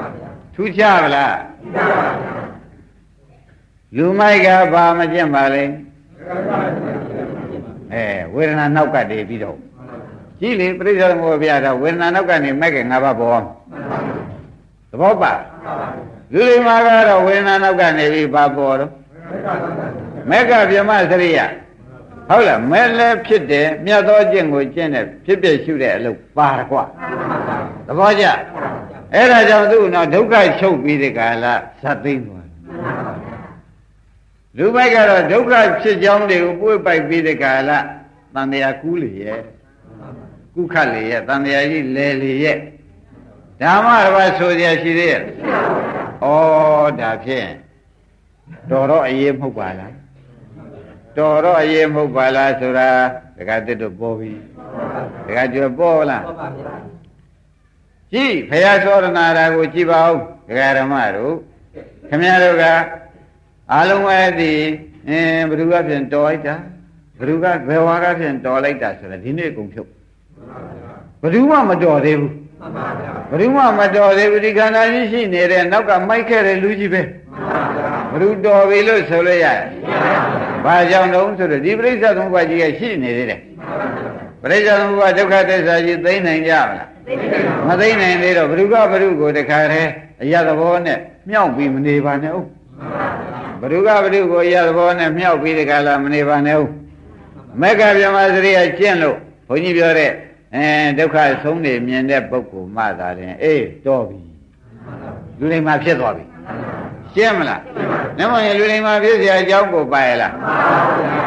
။ထူးခြားဗလား။လူမိုက်ကဘာမကျင့်ပါလဲ။အဲဝေဒနာနောက်ကတည်းပြီးတော့ကြည့်လေပြိဿသမုပ္ပါဒဝေဒနာနောက်ကနေမဲ့ကငါးပါးပေါ်သဘောပါလူတွေမှာကတော့ဝေဒနာနောက်ကနေပြီးဘာပေါ်တော့ မေကဗြဟ္မစရိယဟုတ်လားမဲလဲဖြစ်တယ်မြတ်သောကျင့်ကိုကျင့်တယ်ဖြစ်ဖြစ်ရှုတဲ့အလုပ်ပါကွာသဘောကျအဲ့ဒါကြောင့်သူ့တော့ဒုက္ခချုပ်ပြီးဒီကလာဇတ်သိမ့်သွားလူမိုက်ကတော့ဒုက္ခဖြစ်ကြောင်းတွေကိုပွေ့ပိုက်ပြီးဒီကလာတန်တရားကူးလေရဲ့ကုခတ်လေရဲ့တန်တရားကြီးလဲလေရဲ့ဓမ္မတစ်ပါးဆိုရရှိသေးရဲ့ဩဒါဖြင့်တော်တော့အရေးမဟုတ်ပါလား တော်တော့အရေးမဟုတ်ပါလားဆိုတာဒကာတစ်တို့ပေါ်ပြီဒကာကျွပေါ်လားကြည့်ဖရာသောရဏရာကိုကြည့်ပါဦးဒကာဓမ္မတို့ခမရတို့ကအလုံးဝဲသည်အင်းဘ누구ကဖြင့်တော်လိုက်တာဘ누구ကဘယ်ဝါကဖြင့်တော်လိုက်တာဆိုတာဒီနေ့ကုန်ဖြုတ်ဘ누구မှမတော်သေးဘူးဘ누구မှမတော်သေးဘူးဒီခန္ဓာကြီးရှိနေတဲ့နောက်ကမိုက်ခဲ့တဲ့လူကြီးပဲဘ누구တော်ပြီလို့ဆိုလို့ရတယ် ဘာကြောင့်တုံးဆိုတော့ဒီပရိစ္ဆေသမုပ္ပါကြီးကရှိနေသေးတယ်ပရိစ္ဆေသမုပ္ပါဒုက္ခသစ္စာကြီးသိနိုင်ကြမလားမသိနိုင်သေးတော့ဘ누구ကဘ누구ကိုတခါတည်းအရသဘောနဲ့မြောက်ပြီးမနေပါနဲ့ဟုတ်ဘ누구ကဘ누구ကိုအရသဘောနဲ့မြောက်ပြီးတခါလာမနေပါနဲ့ဟုတ်မက္ခဗျမစရိယကျင့်လို့ဘုန်းကြီးပြောတဲ့အဲဒုက္ခဆုံးနေမြင်တဲ့ပုဂ္ဂိုလ်မှသာရင်အေးတော်ပြီလူတွေမှာဖြစ်သွားပြီ ရှင်းမလားနမောရလူတွေမှာဖြစ်เสียအကြောင်းကိုပါရလား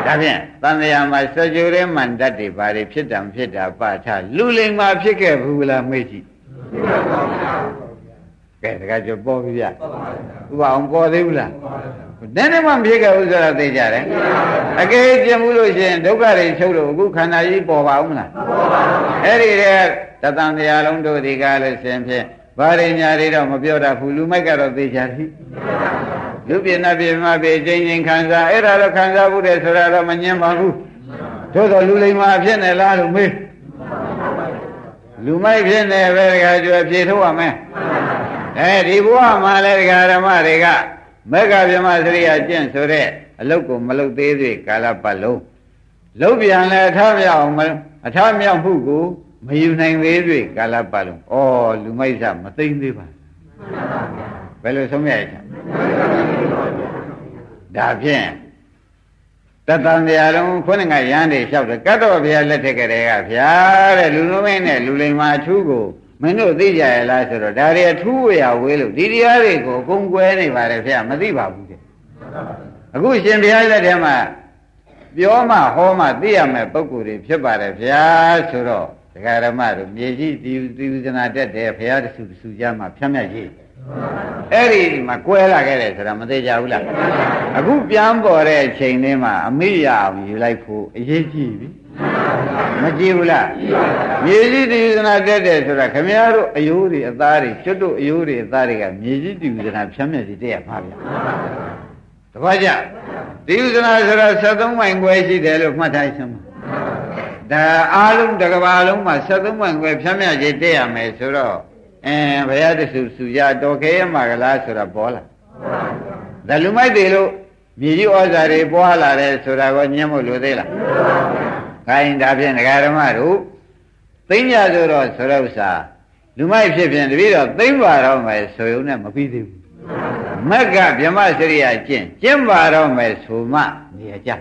ဒါဖြင့်တန်တရာမှာစကြိုရဲမန္တတ်တွေဘာတွေဖြစ်တာမဖြစ်တာပါထလူလိမ်မှာဖြစ်ခဲ့ဘူးလားမေ့ကြည့်ကဲတခါကျပေါ်ပြီဗျဥပအောင်ပေါ်သေးဘူးလားနည်းနည်းမှမဖြစ်ခဲ့ဘူးဆိုတော့သိကြတယ်အကယ်ကျင်မှုလို့ရှိရင်ဒုက္ခတွေချုပ်လို့အခုခန္ဓာကြီးပေါ်ပါဦးမလားအဲ့ဒီတည်းတသံတရားလုံးတို့ဒီကားလို့ရှင်ဖြင့် ဘာတွေညာတွေတော့မပြောတတ်ဘူးလူမိုက်ကတော့သိကြပြီလူပြင်းနာပြင်းမပြင်းချင်းချင်းခံစားအဲ့ဒါတော့ခံစားဘူးတဲ့ဆိုတာတော့မငင်းပါဘူးသို့တော်လူလိမ္မာဖြစ်နေလားလို့မေးလူမိုက်ဖြစ်နေပဲတခါကျွယ်ဖြေထုတ်ရမယ်အဲဒီဘုရားမှာလည်းဒကာဓမ္မတွေကမက္ခဗြဟ္မစရိယကျင့်ဆိုတဲ့အလုတ်ကိုမလုတ်သေးသေးကာလပတ်လုံးလုတ်ပြန်လဲအထမြောက်အောင်အထမြောက်မှုကို မယူနိုင်သေးသေးကာလပတ်လုံးဩလူမိုက်စမသိမ့်သေးပါဘယ်လိုဆုံးရချင်ဒါဖြင့်တတန်တရားလုံးခုနကရဟန်းတွေလျှောက်တယ်ကတ်တော်ဘုရားလက်ထက်ကလေးကဗျာတဲ့လူလုံးမင်းနဲ့လူလိမ္မာအထူးကိုမင်းတို့သိကြရလားဆိုတော့ဒါတွေအထူးဝေယဝေးလို့ဒီတရားတွေကိုအကုန်ကွဲနေပါတယ်ဗျာမသိပါဘူးတဲ့အခုရှင်ဘုရားလက်ထဲမှာပြောမှဟောမှသိရမယ်ပုံကိုယ်တွေဖြစ်ပါတယ်ဗျာဆိုတော့ ဒကာရမတို့မြေကြီးဒီဒီဝဇနာတက်တယ်ဘုရားတဆူတဆူကြမှာဖြတ်မြတ်ကြီးအဲ့ဒီမှာကွဲလာခဲ့တယ်ဆိုတာမသေးကြဘူးလားအခုပြန်ပေါ်တဲ့အချိန်လေးမှာအမိရအောင်ယူလိုက်ဖို့အရေးကြီးပြီမကြည့်ဘူးလားမြေကြီးတည်ယူဇနာတက်တယ်ဆိုတာခမည်းတော်အယိုးတွေအသားတွေကျွတ်တို့အယိုးတွေအသားတွေကမြေကြီးတည်ယူဇနာဖြမ်းမြက်စီတက်ရမှာဗျာတပည့်ကြတည်ယူဇနာဆိုတာ73မိုင်ခွဲရှိတယ်လို့မှတ်ထားရှင်းပါ ဒါအားလုံးတစ်ကဘာလုံးမှာ73မိုင်ခွဲဖြမ်းမြက်စီတက်ရမယ်ဆိုတော့အင်းဘုရားတဆူဆူရတော်ခဲရမှာကလားဆိုတာပေါ်လာဒါလူမိုက်တွေလို့မြေကြီးဩဇာတွေပွားလာတယ်ဆိုတာကိုညှင်းဖို့လိုသေးလားခိုင်းဒါဖြင့်ဒကာဓမ္မတို့သိညာဆိုတော့ဆိုတော့ဥစ္စာလူမိုက်ဖြစ်ဖြင့်တပည့်တော်သိမ့်ပါတော့မယ်ဆိုရုံနဲ့မပြီးသေးဘူးမက်ကဗြဟ္မစရိယကျင့်ကျင့်ပါတော့မယ်ဆိုမှနေရကြ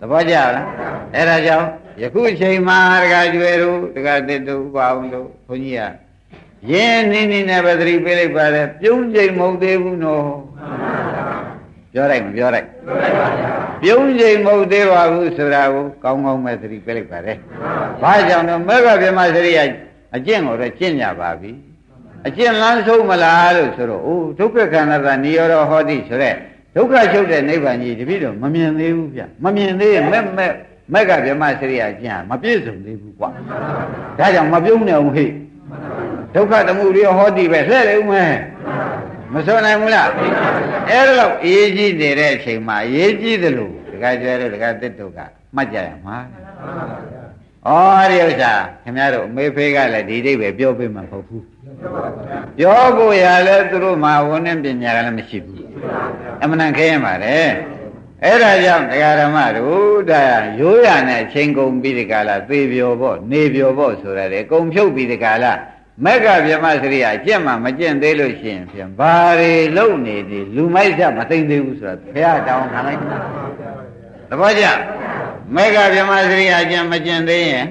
သဘောကျလားအဲ့ဒါကြောင့်ယခုအချိန်မှာဒကာကျွယ်တို့ဒကာတစ်တို့ဥပအောင်တို့ဘုန်းကြီးကရင်းနေနေနဲ့ပဲသတိပေးလိုက်ပါတယ်ပြုံးချိန်မဟုတ်သေးဘူးနော်ပြောလိုက်မပြောလိုက်ပြုံးချိန်မဟုတ်သေးပါဘူးဆိုတာကိုကောင်းကောင်းပဲသတိပေးလိုက်ပါတယ်ဘာကြောင့်လဲမေဃဗြဟ္မစရိယအကျင့်ကိုတော့ကျင့်ကြပါပြီအကျင့်လန်းဆုံးမလားလို့ဆိုတော့အိုးဒုက္ခခန္ဓာကနိရောဓဟောတိဆိုတဲ့ ဒုက္ခချုပ်တဲ့နိဗ္ဗာန်ကြီးတပည့်တော်မမြင်သေးဘူးဗျမမြင်သေးရင်မဲ့မဲ့မက်ကဗြဟ္မစရိယကျင့်မပြည့်စုံသေးဘူးကွာဒါကြောင့်မပြုံးနေအောင်ဟိဒုက္ခတမှုတွေဟောတိပဲလှဲ့လေဦးမယ်မစွန်နိုင်ဘူးလားအဲ့ဒါတော့အေးကြီးနေတဲ့အချိန်မှာအေးကြီးတယ်လို့တခါကျတော့တခါတစ်တုတ်ကမှတ်ကြရမှာဩဒီဥစ္စာခင်ဗျားတို့အမေဖေးကလည်းဒီအိဗယ်ပြောပေးမှာမဟုတ်ဘူးပြောဖို့ရလဲသူတို့မှာဝန်နဲ့ပညာကလည်းမရှိဘူး အမှန်တန်ခဲရင်ပါတယ်အဲ့ဒါကြောင့်တရားဓမ္မတို့ဒါရိုးရနဲ့ချိန်ကုန်ပြီးဒီကလာသေပြောဖို့နေပြောဖို့ဆိုရတယ်ကုံဖြုတ်ပြီးဒီကလာမက်ကဗြဟ္မစရိယအကျင့်မှမကျင့်သေးလို့ရှိရင်ဖြင့်ဘာတွေလုံနေသည်လူမိုက်ချက်မသိသေးဘူးဆိုတာဘုရားတောင်းခံလိုက်သဘောကျမက်ကဗြဟ္မစရိယအကျင့်မကျင့်သေးရင်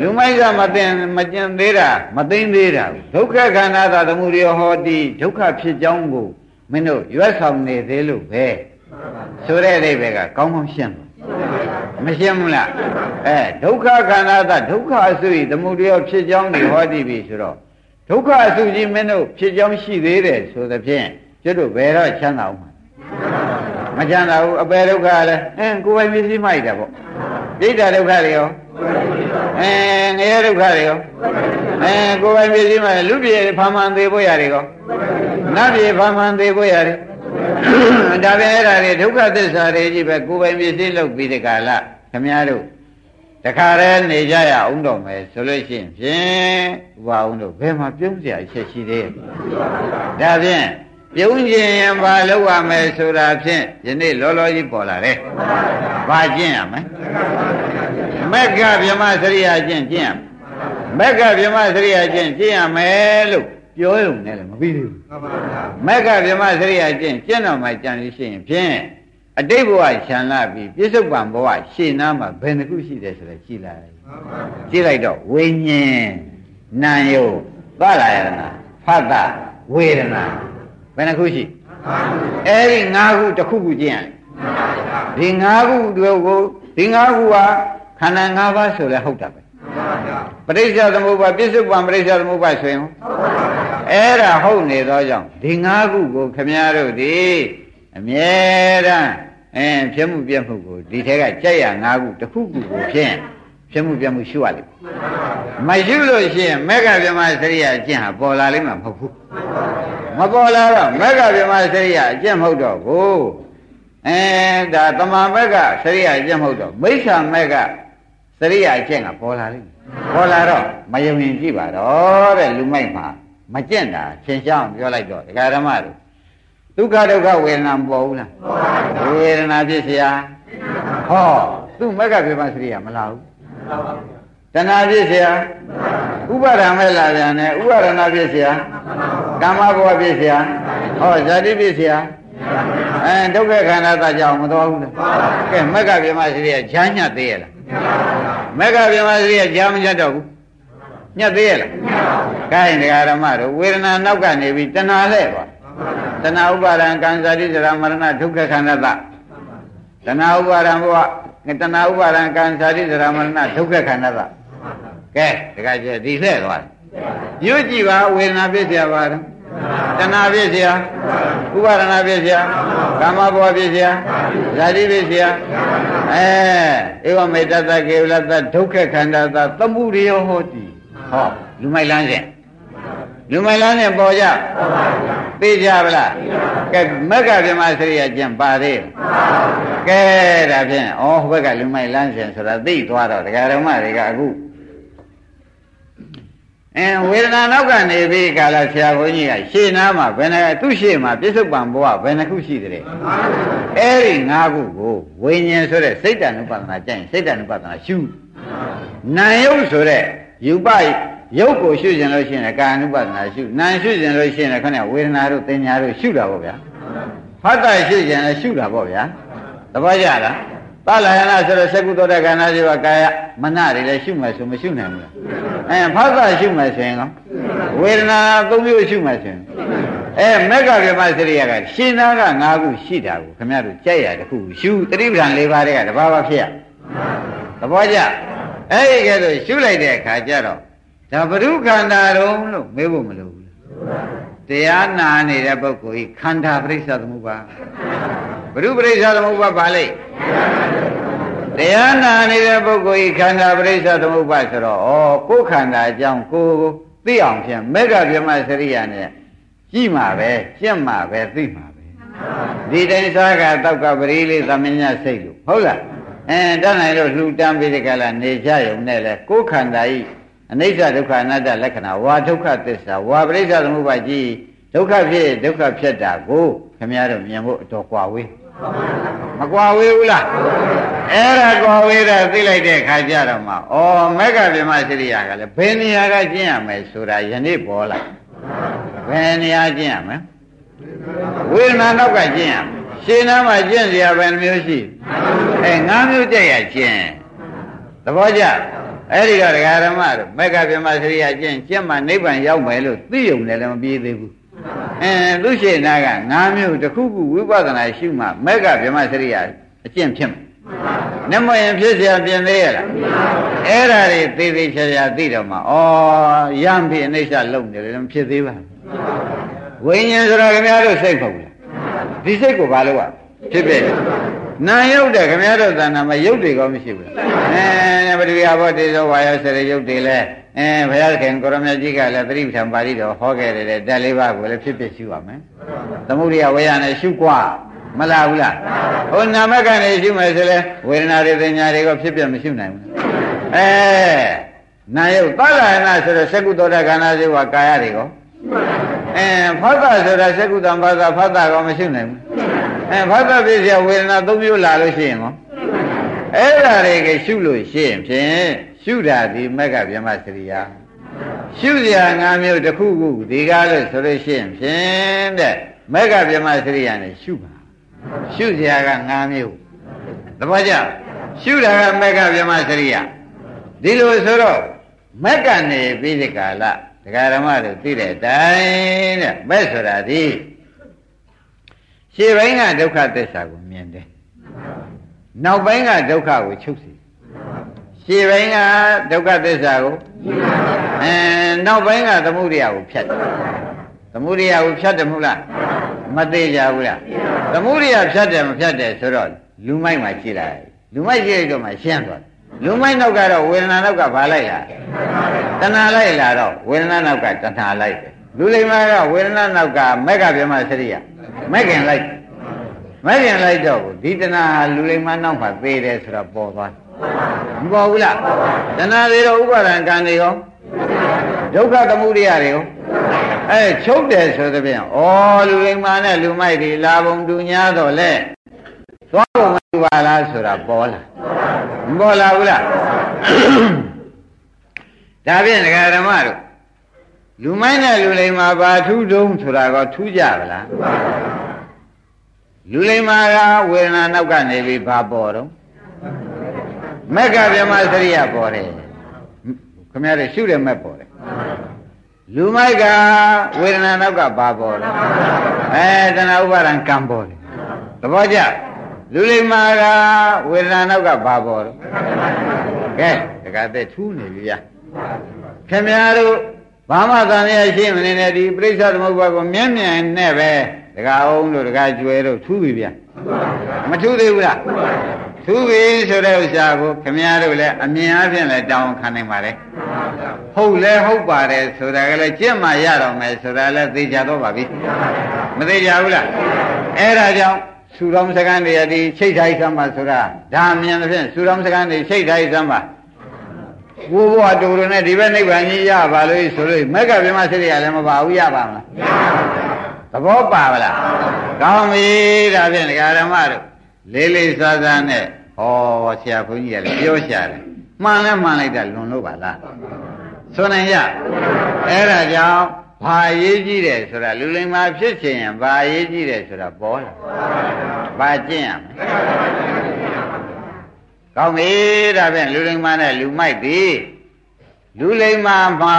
လူမိုက်ကမသိမကျင့်သေးတာမသိသေးတာဒုက္ခခန္ဓာသာသမှုရဟောတိဒုက္ခဖြစ်ကြောင်းကိုမင်းတို့ရွတ်ဆောင်နေသေးလို့ပဲဆိုတဲ့အိဗေကကောင်းကောင်းရှင်းမရှင်းဘူးလားအဲဒုက္ခခန္ဓာသဒုက္ခအစုဤသမှုတရားဖြစ်ကြောင်းဒီဟောတည်ပြီဆိုတော့ဒုက္ခအစုကြီးမင်းတို့ဖြစ်ကြောင်းရှိသေးတယ်ဆိုသဖြင့်ကျွတ်တို့ဘယ်တော့ချမ်းသာအောင်မ မချမ်းသာဘူးအပယ်ဒုက္ခလည်းအင်းကိုယ်ပိုင်မျက်စိမှိုက်တာပေါ့ဒိဋ္ဌဒုက္ခတွေရောအဲငရဲဒုက္ခတွေရောအဲကိုယ်ပိုင်မျက်စိမှလူပြေဖာမှန်သေးဖို့ရတယ်ကောနတ်ပြေဖာမှန်သေးဖို့ရတယ်ဒါပဲအဲ့ဒါတွေဒုက္ခသစ္စာတွေကြီးပဲကိုယ်ပိုင်မျက်စိလောက်ပြီးတကလားခမည်းတော်တခါတည်းနေကြရအောင်တော့မယ်ဆိုလို့ရှိရင်ဖြင့်ဘာအောင်လို့ဘယ်မှာပြုံးစရာအချက်ရှိသေးလဲဒါဖြင့် ပြုံးခြင်းရင်ဘာလုပ်ရမယ်ဆိုတာဖြင့်ယနေ့လောလောကြီးပေါ်လာတယ်ဘာကျင့်ရမလဲမက္ခဗြဟ္မစရိယာကျင့်ကျင့်ရမက္ခဗြဟ္မစရိယာကျင့်ကျင့်ရမယ်လို့ပြောရုံနဲ့လည်းမပြီးသေးဘူးမက္ခဗြဟ္မစရိယာကျင့်ကျင့်တော်မှကြံလို့ရှိရင်ဖြင့်အတိတ်ဘဝခြံလာပြီးပြစ္ဆုတ်ပံဘဝရှေ့နားမှာဘယ်နှခုရှိတယ်ဆိုတော့ကြည်လိုက်ကြည်လိုက်တော့ဝိညာဉ်နာယုသလာယနာဖတ်တာဝေဒနာ ဘယ်နှခုရှိအဲ့ဒီ၅ခုတစ်ခုခုကျင့်ရတယ်ဒီ၅ခုတို့ကိုဒီ၅ခုဟာခန္ဓာ၅ပါးဆိုလဲဟုတ်တာပဲပရိစ္ဆေသမုပ္ပါပြစ္ဆုတ်ပံပရိစ္ဆေသမုပ္ပါဆိုရင်အဲ့ဒါဟုတ်နေသောကြောင့်ဒီ၅ခုကိုခမည်းတော်ဒီအမြဲတမ်းအင်းဖြစ်မှုပြတ်မှုကိုဒီထဲကကြက်ရ၅ခုတစ်ခုခုကိုဖြင့် ဖြစ်မှုပြတ်မှုရှုရလိမ့်မရှုလို့ရှိရင်မေဃဗြဟ္မစရိယအကျင့်ဟာပေါ်လာလိမ့်မှာမဟုတ်ဘူးမပေါ်လာတော့မေဃဗြဟ္မစရိယအကျင့်မဟုတ်တော့ကိုအဲဒါတမန်မေဃစရိယအကျင့်မဟုတ်တော့မိစ္ဆာမေဃစရိယအကျင့်ကပေါ်လာလိမ့်ပေါ်လာတော့မယုံရင်ကြည့်ပါတော့တဲ့လူမိုက်မှာမကျင့်တာရှင်းရှင်းပြောလိုက်တော့ဒကာဓမ္မတို့ဒုက္ခဒုက္ခဝေဒနာမပေါ်ဘူးလားဝေဒနာဖြစ်เสียဟောသူမက်ကပြမစရိယမလာဘူး တဏှာဖြစ်เสียဥပါဒံမဲ့လာပြန်တယ်ဥပါဒနာဖြစ်เสียကာမဘဝဖြစ်เสียဟောဇာတိဖြစ်เสียအဲဒုက္ခခန္ဓာသာကြောင့်မတော်ဘူးလားကဲမက်ကပြမစရိယဈာညတ်သေးရလားမက်ကပြမစရိယဈာမညတ်တော့ဘူးညတ်သေးရလားကဲဒကာရမတို့ဝေဒနာနောက်ကနေပြီးတဏှာလဲပါတဏှာဥပါဒံကံဇာတိဇရာမရဏဒုက္ခခန္ဓာတတဏှာဥပါဒံဘဝ တဏှာဥပါဒံကံဇာတိဇရာမရဏဒုက္ခခန္ဓာတကဲတခါကျဒီလှဲ့သွားတယ်ညွတ်ကြည့်ပါဝေဒနာဖြစ်เสียပါတော့တဏှာဖြစ်เสียဥပါဒနာဖြစ်เสียကာမဘဝဖြစ်เสียဇာတိဖြစ်เสียအဲဧဝမေတ္တကေဝလတ္တဒုက္ခခန္ဓာတသမှုရိယောဟောတိဟောလူမိုက်လန်းစဉ် လူမိုင်လားနဲ့ပေါ်ကြသိကြဗလားကဲမက္ကဗြဟ္မစရိယကျင့်ပါသေးကဲဒါဖြင့်ဩဟိုဘက်ကလူမိုင်လန်းစဉ်ဆိုတာသိသွားတော့ဒကာဓမ္မတွေကအခုအင်းဝေဒနာနောက်ကနေပြီးကာလဆရာဘုန်းကြီးကရှေ့နားမှာဘယ်နှသူ့ရှေ့မှာပြစ္ဆုတ်ပံဘဝဘယ်နှခုရှိတယ်အဲ့ဒီ၅ခုကိုဝိညာဉ်ဆိုတဲ့စိတ်တ ानु ပါဒနာကြရင်စိတ်တ ानु ပါဒနာရှုနာယုတ်ဆိုတဲ့ယူပ ရုပ်ကိုရှုကျင်လို့ရှိရင်ကာ ानु ပါဒနာရှုနာရှုကျင်လို့ရှိရင်ခဏဝေဒနာတို့သင်ညာတို့ရှုတာပေါ့ဗျာဖတ်တာရှုကျင်လည်းရှုတာပေါ့ဗျာသဘောကျလားသလယနာဆိုတော့သကုသောတခန္ဓာစီဝကာယမနတွေလည်းရှုမယ်ဆိုမရှုနိုင်ဘူးလားအဲဖတ်တာရှုမယ်ဆိုရင်ကောဝေဒနာသုံးမျိုးရှုမယ်ဆိုရင်အဲမက်ကပြမစရိယကရှင်နာက၅ခုရှိတာကိုခင်ဗျားတို့ကြက်ရတခုရှုတတိပ္ပံ၄ပါးတည်းကတဘာဘာဖြစ်ရသဘောကျအဲ့ဒီကဲတော့ရှုလိုက်တဲ့အခါကျတော့ ဒါဘ ᱹ ခန္ဓာတုံးလို့မေးဖို့မလိုဘူးတရားနာနေတဲ့ပုဂ္ဂိုလ်ဤခန္ဓာပရိစ္ဆသမုပ္ပါဘ ᱹ ပရိစ္ဆသမုပ္ပါပါလိမ့်တရားနာနေတဲ့ပုဂ္ဂိုလ်ဤခန္ဓာပရိစ္ဆသမုပ္ပါဆိုတော့ဩကိုယ်ခန္ဓာအကြောင်းကိုသိအောင်ဖြင့်မေဃဗြဟ္မစရိယာနဲ့ကြည့်မှာပဲကျင့်မှာပဲသိမှာပဲဒီတိုင်းစားကတောက်ကပရိလေးသမညစိတ်လို့ဟုတ်လားအဲတတ်နိုင်လို့လှူတန်းပြီးဒီကလာနေကြရုံနဲ့လေကိုယ်ခန္ဓာဤ အနိစ္စဒုက္ခအနတ္တလက္ခဏာဝါဒုက္ခသစ္စာဝါပရိစ္ဆသမုပ္ပါကြီးဒုက္ခဖြစ်ဒုက္ခဖြစ်တာကိုခင်ဗျားတို့မြင်ဖို့အတော်ကွာဝေးမကွာဝေးဘူးလားအဲ့ဒါကွာဝေးတာသိလိုက်တဲ့ခါကျတော့မှဩမက္ကဗြဟ္မစရိယာကလည်းဘယ်နေရာကကျင့်ရမယ်ဆိုတာယနေ့ပေါ်လာဘယ်နေရာကျင့်ရမလဲဝေဒနာနောက်ကကျင့်ရမယ်ရှင်နာမှာကျင့်စရာဘယ်နှမျိုးရှိအဲငါးမျိုးကြက်ရကျင့်သဘောကျ အဲ့ဒီတော့ဒကာဓမ္မတို့မက္ကဗြဟ္မစရိယာကျင့်ကျင့်မှနိဗ္ဗာန်ရောက်မယ်လို့သိုံလည်းမပြေးသေးဘူးအဲသူရှိနာကငါးမျိုးတစ်ခုခုဝိပဿနာရှုမှမက္ကဗြဟ္မစရိယာအကျင့်ဖြစ်မှာနမရင်ဖြစ်เสียပြင်သေးရလားအဲ့ဒါတွေသေသေးချာချာသိတော့မှဩရံဖြစ်အိဋ္ဌလုံနေတယ်မဖြစ်သေးပါဝိညာဉ်ဆိုတာခင်ဗျားတို့စိတ်မဟုတ်လားဒီစိတ်ကိုဘာလို့ ਆ ဖြစ်ဖြစ် နာယုတ်တဲ့ခင်ဗျားတို့သဏ္ဍာန်မှာယုတ်တွေကောမရှိဘူးအဲပရိယာဘောတေဇောဝါယောဆရယုတ်တွေလဲအဲဘုရားခင်ကိုရမကြီးကလည်းသတိပဋဓမ္ပါဠိတော်ဟောခဲ့တယ်ဓာတ်လေးပါးကိုလည်းဖြစ်ဖြစ်ရှုရမယ်သမုဒိယဝေယနဲ့ရှုกว่าမလားဘူးလားဟိုနာမကနေရှုမယ်ဆိုလဲဝေဒနာတွေပညာတွေကိုဖြစ်ဖြစ်မရှုနိုင်ဘူးအဲနာယုတ်သလဟနာဆိုတော့သက္ကုသောတခန္ဓာစေဝကာယတွေကိုအဲဖောသဆိုတာသက္ကုတံဘာသာဖောသကောမရှုနိုင်ဘူး အဲဖောသဖြစ်เสียဝေဒနာသုံးမျိုးလာလို့ရှိရင်ကောအဲ့ဒါတွေကရှုလို့ရှိရင်ဖြင့်ရှုတာဒီမက်ကဗျမစရိယာရှုစရာ၅မျိုးတစ်ခုခုဒီကားလို့ဆိုလို့ရှိရင်ဖြင့်တဲ့မက်ကဗျမစရိယာနဲ့ရှုပါရှုစရာက၅မျိုးသဘောကျရှုတာကမက်ကဗျမစရိယာဒီလိုဆိုတော့မက်ကနေပြီးဒီကာလဒကာဓမ္မတို့သိတဲ့အတိုင်းတဲ့မက်ဆိုတာဒီ ရှေ့ပိုင်းကဒုက္ခသစ္စာကိုမြင်တယ်နောက်ပိုင်းကဒုက္ခကိုချုပ်စီရှေ့ပိုင်းကဒုက္ခသစ္စာကိုအဲနောက်ပိုင်းကသမုဒိယကိုဖြတ်တယ်သမုဒိယကိုဖြတ်တယ်မဟုတ်လားမသေးကြဘူးလားသမုဒိယဖြတ်တယ်မဖြတ်တယ်ဆိုတော့လူမိုက်မှာကြည့်လိုက်လူမိုက်ကြည့်လိုက်တော့မှရှင်းသွားလူမိုက်နောက်ကတော့ဝေဒနာနောက်ကဘာလိုက်လားတဏှာလိုက်လာတော့ဝေဒနာနောက်ကတဏှာလိုက်တယ် လူလိမ္မာကဝေဒနာနောက်ကမက်ကပြမစရိယမက်ကင်လိုက်မက်ကင်လိုက်တော့ဒီတဏှာလူလိမ္မာနောက်မှာသေးတယ်ဆိုတော့ပေါ်သွားမပေါ်ဘူးလားတဏှာတွေတော့ဥပါဒံကံတွေရောဒုက္ခသမုဒယတွေရောအဲချုပ်တယ်ဆိုတဲ့ပြန်ဩလူလိမ္မာနဲ့လူမိုက်တွေလာပုံတူညာတော့လေသွားပုံမတူပါလားဆိုတာပေါ်လာမပေါ်လာဘူးလားဒါဖြင့်ဒကာဓမ္မတို့ လူမိုက်နဲ့လူလိမ္မာဘာထူးတုံးဆိုတာကထူးကြပါလားလူလိမ္မာကဝေဒနာနောက်ကနေပြီးဘာပေါ်တော့မက်ကဗြဟ္မစရိယပေါ်တယ်ခမရတဲ့ရှုတယ်မက်ပေါ်တယ်လူမိုက်ကဝေဒနာနောက်ကဘာပေါ်လဲအဲတဏှာဥပါဒံကံပေါ်တယ်သဘောကျလူလိမ္မာကဝေဒနာနောက်ကဘာပေါ်တော့ကဲတခါတည်းထူးနေပြီဗျာခင်ဗျားတို့ ဘာမှသံရရှိမနေနဲ့ဒီပြိဿသမုပ္ပါကိုမြဲမြံနဲ့ပဲတခါအောင်တို့တခါကျွဲတို့ထူးပြီဗျာမထူးသေးဘူးလားထူးပြီဆိုတဲ့ဥစ္စာကိုခင်ဗျားတို့လည်းအမြင်အချင်းလည်းတောင်းခံနိုင်ပါလေဟုတ်လဲဟုတ်ပါတယ်ဆိုတာကလည်းကြင့်မှရတော့မယ်ဆိုတာလည်းသိကြတော့ပါပြီမသိကြဘူးလားအဲ့ဒါကြောင့်ဆူတော်စကန်းတွေဒီချိတ်ထိုက်သမ်းပါဆိုတာဒါမြင်တဲ့ဖြင့်ဆူတော်စကန်းတွေချိတ်ထိုက်သမ်းပါ ဝိုးဘဝတူတူနဲ့ဒီဘက်နိဗ္ဗာန်ကြီးရပါလို့ဆိုလို့မက္ကဗြဟ္မစိရိယလည်းမပါဘူးရပါမလားမရပါဘူးသဘောပါဗလားကောင်းပြီဒါဖြင့်ဒကာဓမ္မတို့လေးလေးစားစားနဲ့ဟောဆရာဘုန်းကြီးကလည်းပြောရှာတယ်မှန်လဲမှန်လိုက်တာလွန်လို့ပါလားဆိုနိုင်ရအဲ့ဒါကြောင့်ဘာရေးကြည့်တယ်ဆိုတာလူလိမ္မာဖြစ်ချင်ရင်ဘာရေးကြည့်တယ်ဆိုတာပေါ်လာဘာကျင့်ရမလဲ ကောင်းပြီဒါဖြင့်လူလိမ္မာနဲ့လူမိုက်ပြီလူလိမ္မာမှာ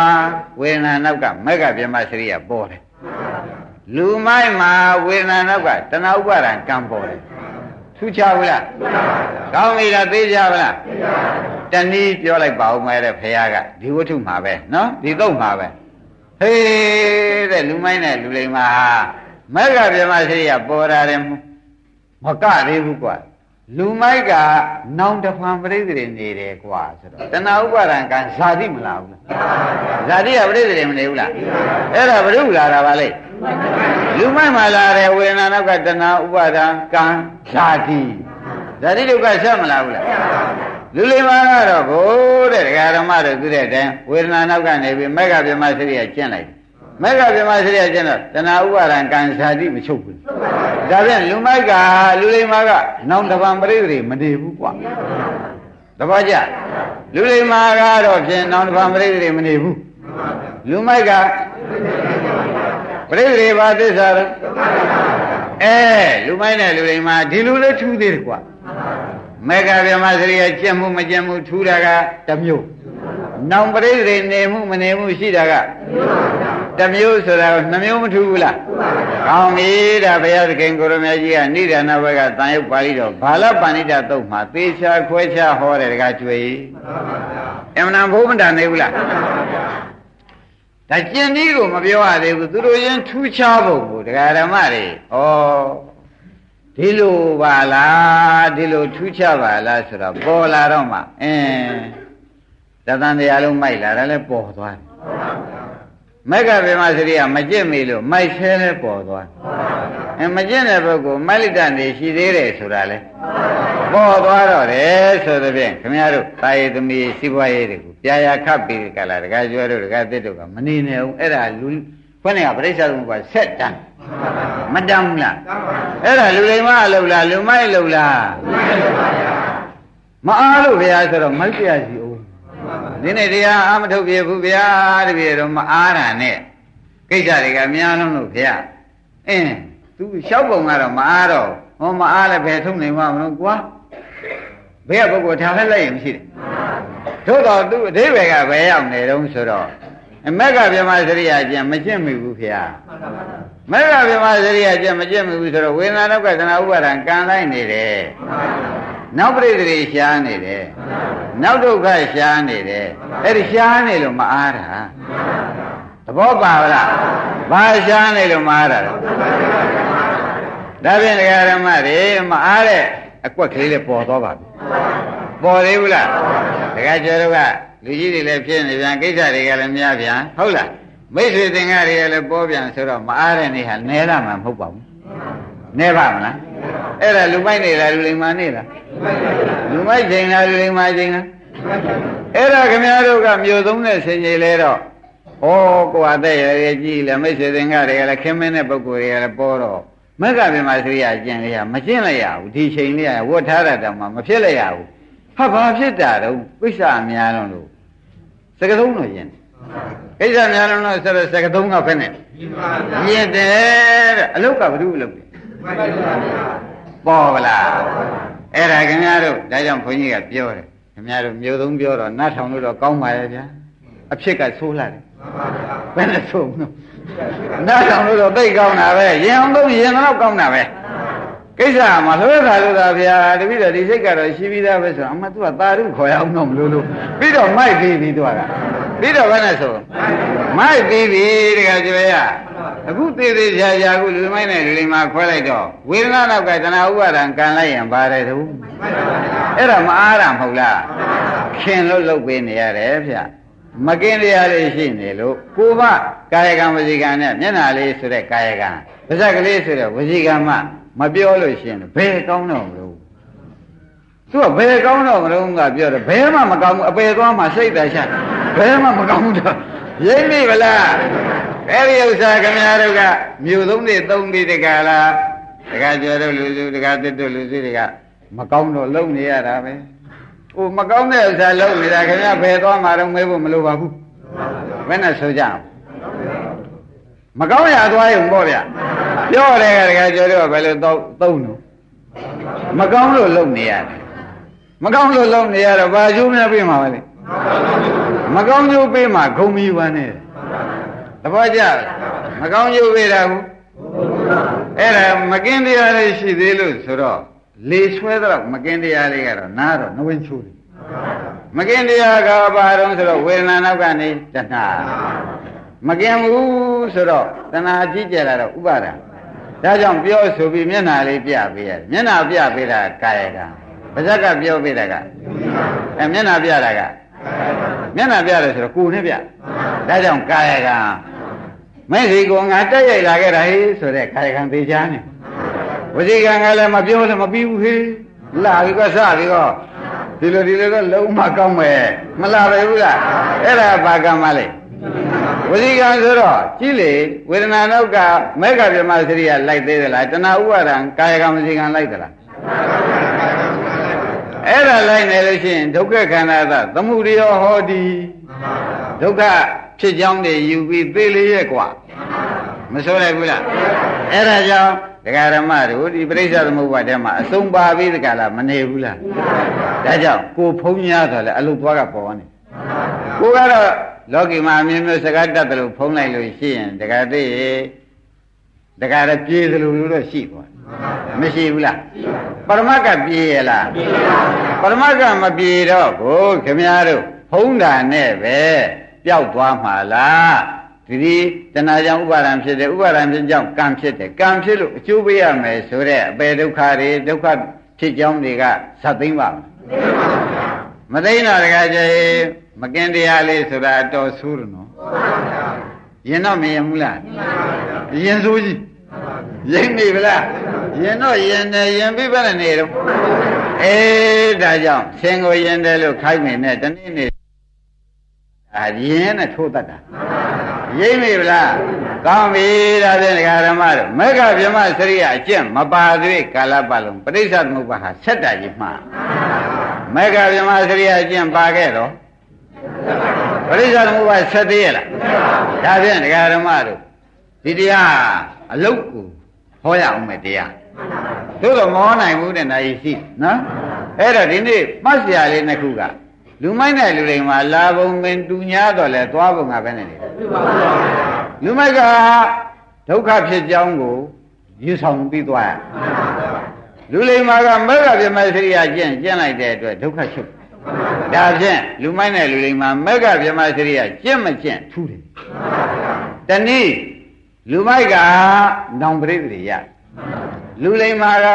ဝေဒနာနောက်ကမက္ကပြမစရိယပေါ်တယ်လူမိုက်မှာဝေဒနာနောက်ကတဏှာဥပါဒံကံပေါ်တယ်ထူးခြားဘူးလားကောင်းပြီလားသိကြပါလားတဏီးပြောလိုက်ပါဦးမယ်တဲ့ဖခင်ကဒီဝတ္ထုမှာပဲနော်ဒီသုတ်မှာပဲဟေးတဲ့လူမိုင်းနဲ့လူလိမ္မာမက္ကပြမရှိရပေါ်တာတယ်မကသေးဘူးကွာ လူမိုက်ကနောင်တဖန်ပြိသေနေတယ်ကွာဆိုတော့တဏှာဥပါဒံကံဇာတိမလားဘူးလားဇာတိကပြိသေမနေဘူးလားအဲ့ဒါဘုရုလာတာပါလေလူမိုက်မှာလာတယ်ဝေဒနာနောက်ကတဏှာဥပါဒံကံဇာတိဇာတိဒုက္ခဆက်မလားဘူးလားလူလိမ္မာကတော့ဘိုးတဲ့ဒကာဓမ္မတို့သူတဲ့အတိုင်းဝေဒနာနောက်ကနေပြီးမက္ခဗြဟ္မစရိယကျင့်လိုက် မက္ခဗြဟ္မစရိယကျင့်တော့တဏှာဥပါဒံကံဇာတိမချုပ်ဘူးဒါပြန်လူမိုက်ကလူလိမ္မာကနောင်တပံပရိသေမနေဘူးကွာတပည့်ကြလူလိမ္မာကတော့ဖြင့်နောင်တပံပရိသေမနေဘူးလူမိုက်ကပရိသေဘာသစ္စာတော့အဲလူမိုက်နဲ့လူလိမ္မာဒီလိုလေးထူးသေးတယ်ကွာမေဃဗြဟ္မစရိယကျင့်မှုမကျင့်မှုထူးတာကတစ်မျိုးနောင်ပရိသေနေမှုမနေမှုရှိတာကတစ်မျိုး ဆိုတာနှမျိုးမထူးဘူးလားကောင်းပြီဒါဘုရားသခင်ကိုရမကြီးကဏိဒာနဘကတန်ရုပ်ပါဠိတော်ဘာလပဏိတသုတ်မှာသေချာခွဲခြားဟောတယ်တကားကျွေအမှန်တန်ဘုမတန်နေဘူးလားဒါကျင်ဒီကိုမပြောရသေးဘူးသူတို့ရင်ထူးခြားဖို့ကိုဒကာဓမ္မတွေဩဒီလိုပါလားဒီလိုထူးခြားပါလားဆိုတော့ပေါ်လာတော့မှအင်းတသံတရားလုံးမိုက်လာတယ်လဲပေါ်သွားတယ် မက္ကဗေမစရိယမကျင့်မိလို့မိုက်ဆဲလဲပေါ်သွားအဲမကျင့်တဲ့ပုဂ္ဂိုလ်မိုက်လိတနေရှိသေးတယ်ဆိုတာလဲပေါ်သွားတော့တယ်ဆိုတဲ့ဖြင့်ခင်ဗျားတို့တာယေသမီးစီးပွားရေးတွေကိုပြာရခတ်ပြီးကြလားတခါကျွဲတို့တခါတစ်တို့ကမနေနဲ့ဘူးအဲ့ဒါလူခွနဲ့ကပြိဿသမုပ္ပါဆက်တန်းမတမ်းဘူးလားအဲ့ဒါလူလိမ္မာအလုပ်လားလူမိုက်လုပ်လားမအားလို့ဗျာဆိုတော့မိုက်ပြစီအောင် ဒီနေ့တရားအာမထုတ်ပြဘူးဗျာတပည့်တော့မအားတာနဲ့ကိစ္စတွေကများလုံးလို့ဗျာအင်းသူလျှောက်ပုံကတော့မအားတော့ဟောမအားလည်းဘယ်ထုတ်နိုင်မှာမလို့ကွာဘယ်ကပုဂ္ဂိုလ်ထားလဲလိုက်ရင်ရှိတယ်သို့တော့သူအသေးပဲကဘယ်ရောက်နေတုံးဆိုတော့အမက်ကပြမစရိယာကျင့်မကျင့်မိဘူးဖေ။မက်ကပြမစရိယာကျင့်မကျင့်မိဘူးဆိုတော့ဝေဒနာနောက်ကသနာဥပါဒံကံလိုက်နေတယ်။ နောက်ပြိတ္တိရှားနေတယ်။နောက်ဒုက္ခရှားနေတယ်။အဲ့ဒီရှားနေလို့မအားတာ။သဘောပါလား။ဘာရှားနေလို့မအားတာလဲ။ဒါဖြင့်ဒကာရမတွေမအားတဲ့အကွက်ကလေးလည်းပေါ်သွားပါပြီ။ပေါ်သေးဘူးလား။ဒကာကျော်တို့ကလူကြီးတွေလည်းဖြစ်နေပြန်ကိစ္စတွေကလည်းများပြန်ဟုတ်လားမိတ်ဆွေသင်္ကားတွေကလည်းပေါ်ပြန်ဆိုတော့မအားတဲ့နေ့ဟာနဲရမှာမဟုတ်ပါဘူး နဲပါမလားအဲ့ဒါလူမိုက်နေလားလူလိမ္မာနေလားလူမိုက်ချိန်လားလူလိမ္မာချိန်လားအဲ့ဒါခင်ဗျားတို့ကမြို့သုံးတဲ့ဆင်ကြီးလဲတော့ဩကိုယ်အသက်ရရကြီးလဲမိတ်ဆွေသင်္ကားတွေကလည်းခင်မင်းတဲ့ပုဂ္ဂိုလ်တွေကလည်းပေါ်တော့မက္ကဗေမစရိယကျင့်လေးကမကျင့်လိုက်ရဘူးဒီချိန်လေးကဝတ်ထားတာတောင်မှမဖြစ်လိုက်ရဘူးဟာဘာဖြစ်တာတော့ပိဿာများလုံးလို့စကသုံးတော့ရင်ကိစ္စများလုံးတော့ဆိုတော့စကသုံးကဖက်နေမြင်တယ်တဲ့အလုတ်ကဘုရုအလု တ်ပေါ်ဗလားအဲ့ဒါခင်ဗျားတို့ဒါကြောင့်ဘုန်းကြီးကပြောတယ်ခင်ဗျားတို့မျိုးသုံးပြောတော့နတ်ထောင်လို့တော့ကောင်းပါရဲ့ဗျာအဖြစ်ကဆိုးလာတယ်ဘယ်နဲ့ဆိုးမလို့နတ်ထောင်လို့တော့သိကောင်းတာပဲရင်အောင်တော့ရင်တော့ကောင်းတာပဲကိစ္စမှာလွဲတာလို့သာဗျာတပိတော့ဒီစိတ်ကတော့ရှိပြီးသားပဲဆိုတော့အမသူကသာရုခေါ်ရအောင်တော့မလို့လို့ပြီးတော့မိုက်ပြီးပြီးသူကပြီးတော့ဘယ်နဲ့ဆိုမိုက်ပြီးပြီးတကယ်ကြွေရ အခုသေးသေးချာချာအခုလူမိုက်နဲ့လူလိမ္မာခွဲလိုက်တော့ဝေဒနာနောက်ကတဏှာဥပါဒံကံလိုက်ရင်ပါတယ်သူအဲ့ဒါမအားတာမဟုတ်လားခင်လို့လုပ်ပေးနေရတယ်ဗျမကင်းတရားလေးရှိနေလို့ကိုမကာယကံဝစီကံနဲ့မျက်နာလေးဆိုတဲ့ကာယကံပါဇက်ကလေးဆိုတဲ့ဝစီကံမှမပြောလို့ရှိရင်ဘယ်ကောင်းတော့မလို့သူကဘယ်ကောင်းတော့မလို့ကပြောတယ်ဘယ်မှမကောင်းဘူးအပယ်သွားမှစိတ်တချဘယ်မှမကောင်းဘူးတော့ရိမ့်မိဗလား အဲ့ဒီဥစ္စာခင်ဗျားတို့ကမြို့သုံးတွေသုံးပြီးတကလားတကကျော်တို့လူစုတကတစ်တို့လူစုတွေကမကောင်းတော့လုံနေရတာပဲဟိုမကောင်းတဲ့ဥစ္စာလုံနေတာခင်ဗျားဘယ်သွားမှတော့မေးဖို့မလိုပါဘူးဘယ်နဲ့ဆိုကြအောင်မကောင်းရသွားရုံပေါ့ဗျပြောတယ်ကတကကျော်တို့ကဘယ်လိုသုံးသုံးလို့မကောင်းလို့လုံနေရတယ်မကောင်းလို့လုံနေရတော့ဘာကျိုးများပြေးမှာလဲမကောင်းကျိုးပေးမှာဂုံမီပါနဲ့ သဘောကျမကောင်းကျိုးပေးတာဘူးအဲ့ဒါမကင်းတရားလေးရှိသေးလို့ဆိုတော့လေဆွဲတော့မကင်းတရားလေးကတော့နားတော့နဝင်ချိုးတယ်မကင်းတရားကဘာတော့ဆိုတော့ဝေဒနာနောက်ကနေတဏှာမကင်းဘူးဆိုတော့တဏှာကြီးကျယ်လာတော့ဥပါဒံဒါကြောင့်ပြောဆိုပြီးမျက်နာလေးပြပေးရတယ်မျက်နာပြပေးတာကာယကံပါဇက်ကပြောပေးတာကအဲမျက်နာပြတာကမျက်နာပြတယ်ဆိုတော့ကိုယ်နဲ့ပြဒါကြောင့်ကာယကံ မဲ့စီကငါတက်ရိုက်လာခဲ့တာဟေးဆိုတဲ့ကာယကံသိချာနေဝစီကံကလည်းမပြောလည်းမပြီးဘူးဟေးလာပြီးတော့စပြီးတော့ဒီလိုဒီလိုတော့လုံးမကောင်းမယ်မလာပဲဘူးလားအဲ့ဒါဘာကံမလဲဝစီကံဆိုတော့ကြည့်လေဝေဒနာနောက်ကမေဃဗြဟ္မစရိယလိုက်သေးသလားတဏှာဥပါဒံကာယကံဝစီကံလိုက်သလားအဲ့ဒါလိုက်နေလို့ရှိရင်ဒုက္ခခန္ဓာသသမှုရိယောဟောတိဒုက္ခ ဖြစ်ကြောင်းတွေယူပြီးသေလေရဲ့ကွာမဆိုးလိုက်ဘူးလားအဲ့ဒါကြောင့်ဒကာရမတို့ဒီပြိဿသမုပ္ပါဒထဲမှာအဆုံးပါပြီးဒကာလားမနေဘူးလားဒါကြောင့်ကိုဖုံးများဆိုလဲအလုပ်သွားကပေါ်နေကိုကတော့လောကီမှာအမျိုးမျိုးစကားတတ်တယ်လို့ဖုံးလိုက်လို့ရှိရင်ဒကာတိဒကာရပြေးသလိုလိုတော့ရှိပေါ့မရှိဘူးလားပရမတ်ကပြေးရလားပရမတ်ကမပြေးတော့ကိုခင်ဗျားတို့ဖုံးတာနဲ့ပဲ ပျောက်သွားမှာလားဒီဒီတဏှာကြောင့်ဥပါဒံဖြစ်တယ်ဥပါဒံဖြစ်ကြောင့်ကံဖြစ်တယ်ကံဖြစ်လို့အကျိုးပေးရမယ်ဆိုတဲ့အပေဒုက္ခတွေဒုက္ခဖြစ်ကြောင်းတွေကဇတ်သိမ့်ပါမသိတော့တကယ်ကျေမကင်တရားလေးဆိုတာအတော်ဆိုးတယ်နော်ရင်တော့မရင်ဘူးလားရင်ဆိုးကြီးရင်နေဗလားရင်တော့ရင်တယ်ရင်ပြီးပဲနေတော့အေးဒါကြောင့်ဆင်ကိုရင်တယ်လို့ခိုင်းနေနဲ့တနေ့နေ့ အာရင်နဲ့ထိုးတတ်တာရိမ့်မိဗလားကောင်းပြီဒါဖြင့်ဒကာဓမ္မတို့မေဃဗြဟ္မစရိယအကျင့်မပါသေးကာလပတ်လုံးပဋိစ္စသမုပ္ပါဟာဆက်တာကြီးမှားမေဃဗြဟ္မစရိယအကျင့်ပါခဲ့တော့ပဋိစ္စသမုပ္ပါဆက်သေးရလားဒါဖြင့်ဒကာဓမ္မတို့ဒီတရားအလုတ်ကိုဟောရအောင်မယ်တရားသို့တော့မဟောနိုင်ဘူးတဲ့နိုင်ရှိနော်အဲ့တော့ဒီနေ့ပတ်စရာလေးနှစ်ခုက လူမိုက်တဲ့လူတွေမှာလာဘုံပင်တူညာတော့လဲသွားဘုံကပဲနေတယ်လူမိုက်ကဒုက္ခဖြစ်ကြောင်းကိုယူဆောင်ပြီးသွားရလူလိမ္မာကမေဃပြမစရိယကျင့်ကျင့်လိုက်တဲ့အတွက်ဒုက္ခချုပ်ဒါဖြင့်လူမိုက်တဲ့လူလိမ္မာမေဃပြမစရိယကျင့်မကျင့်ထူးတယ်တနည်းလူမိုက်ကနောင်ပရိသေရလူလိမ္မာက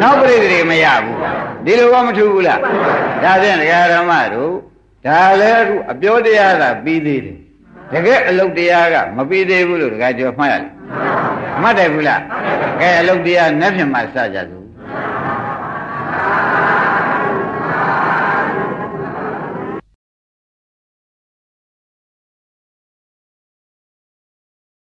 နောက်ပရိသေမရဘူး ဒီလိုကမထူးဘူးလားဒါဖြင့်ဒကာဓမ္မတို့ဒါလည်းအခုအပြောတရားသာပြီးသေးတယ်တကယ်အလုတ်တရားကမပြီးသေးဘူးလို့ဒကာကျော်မှတ်ရတယ်မှတ်တယ်ဘူးလားကဲအလုတ်တရားနဲ့ဖြင့်မှစကြစို့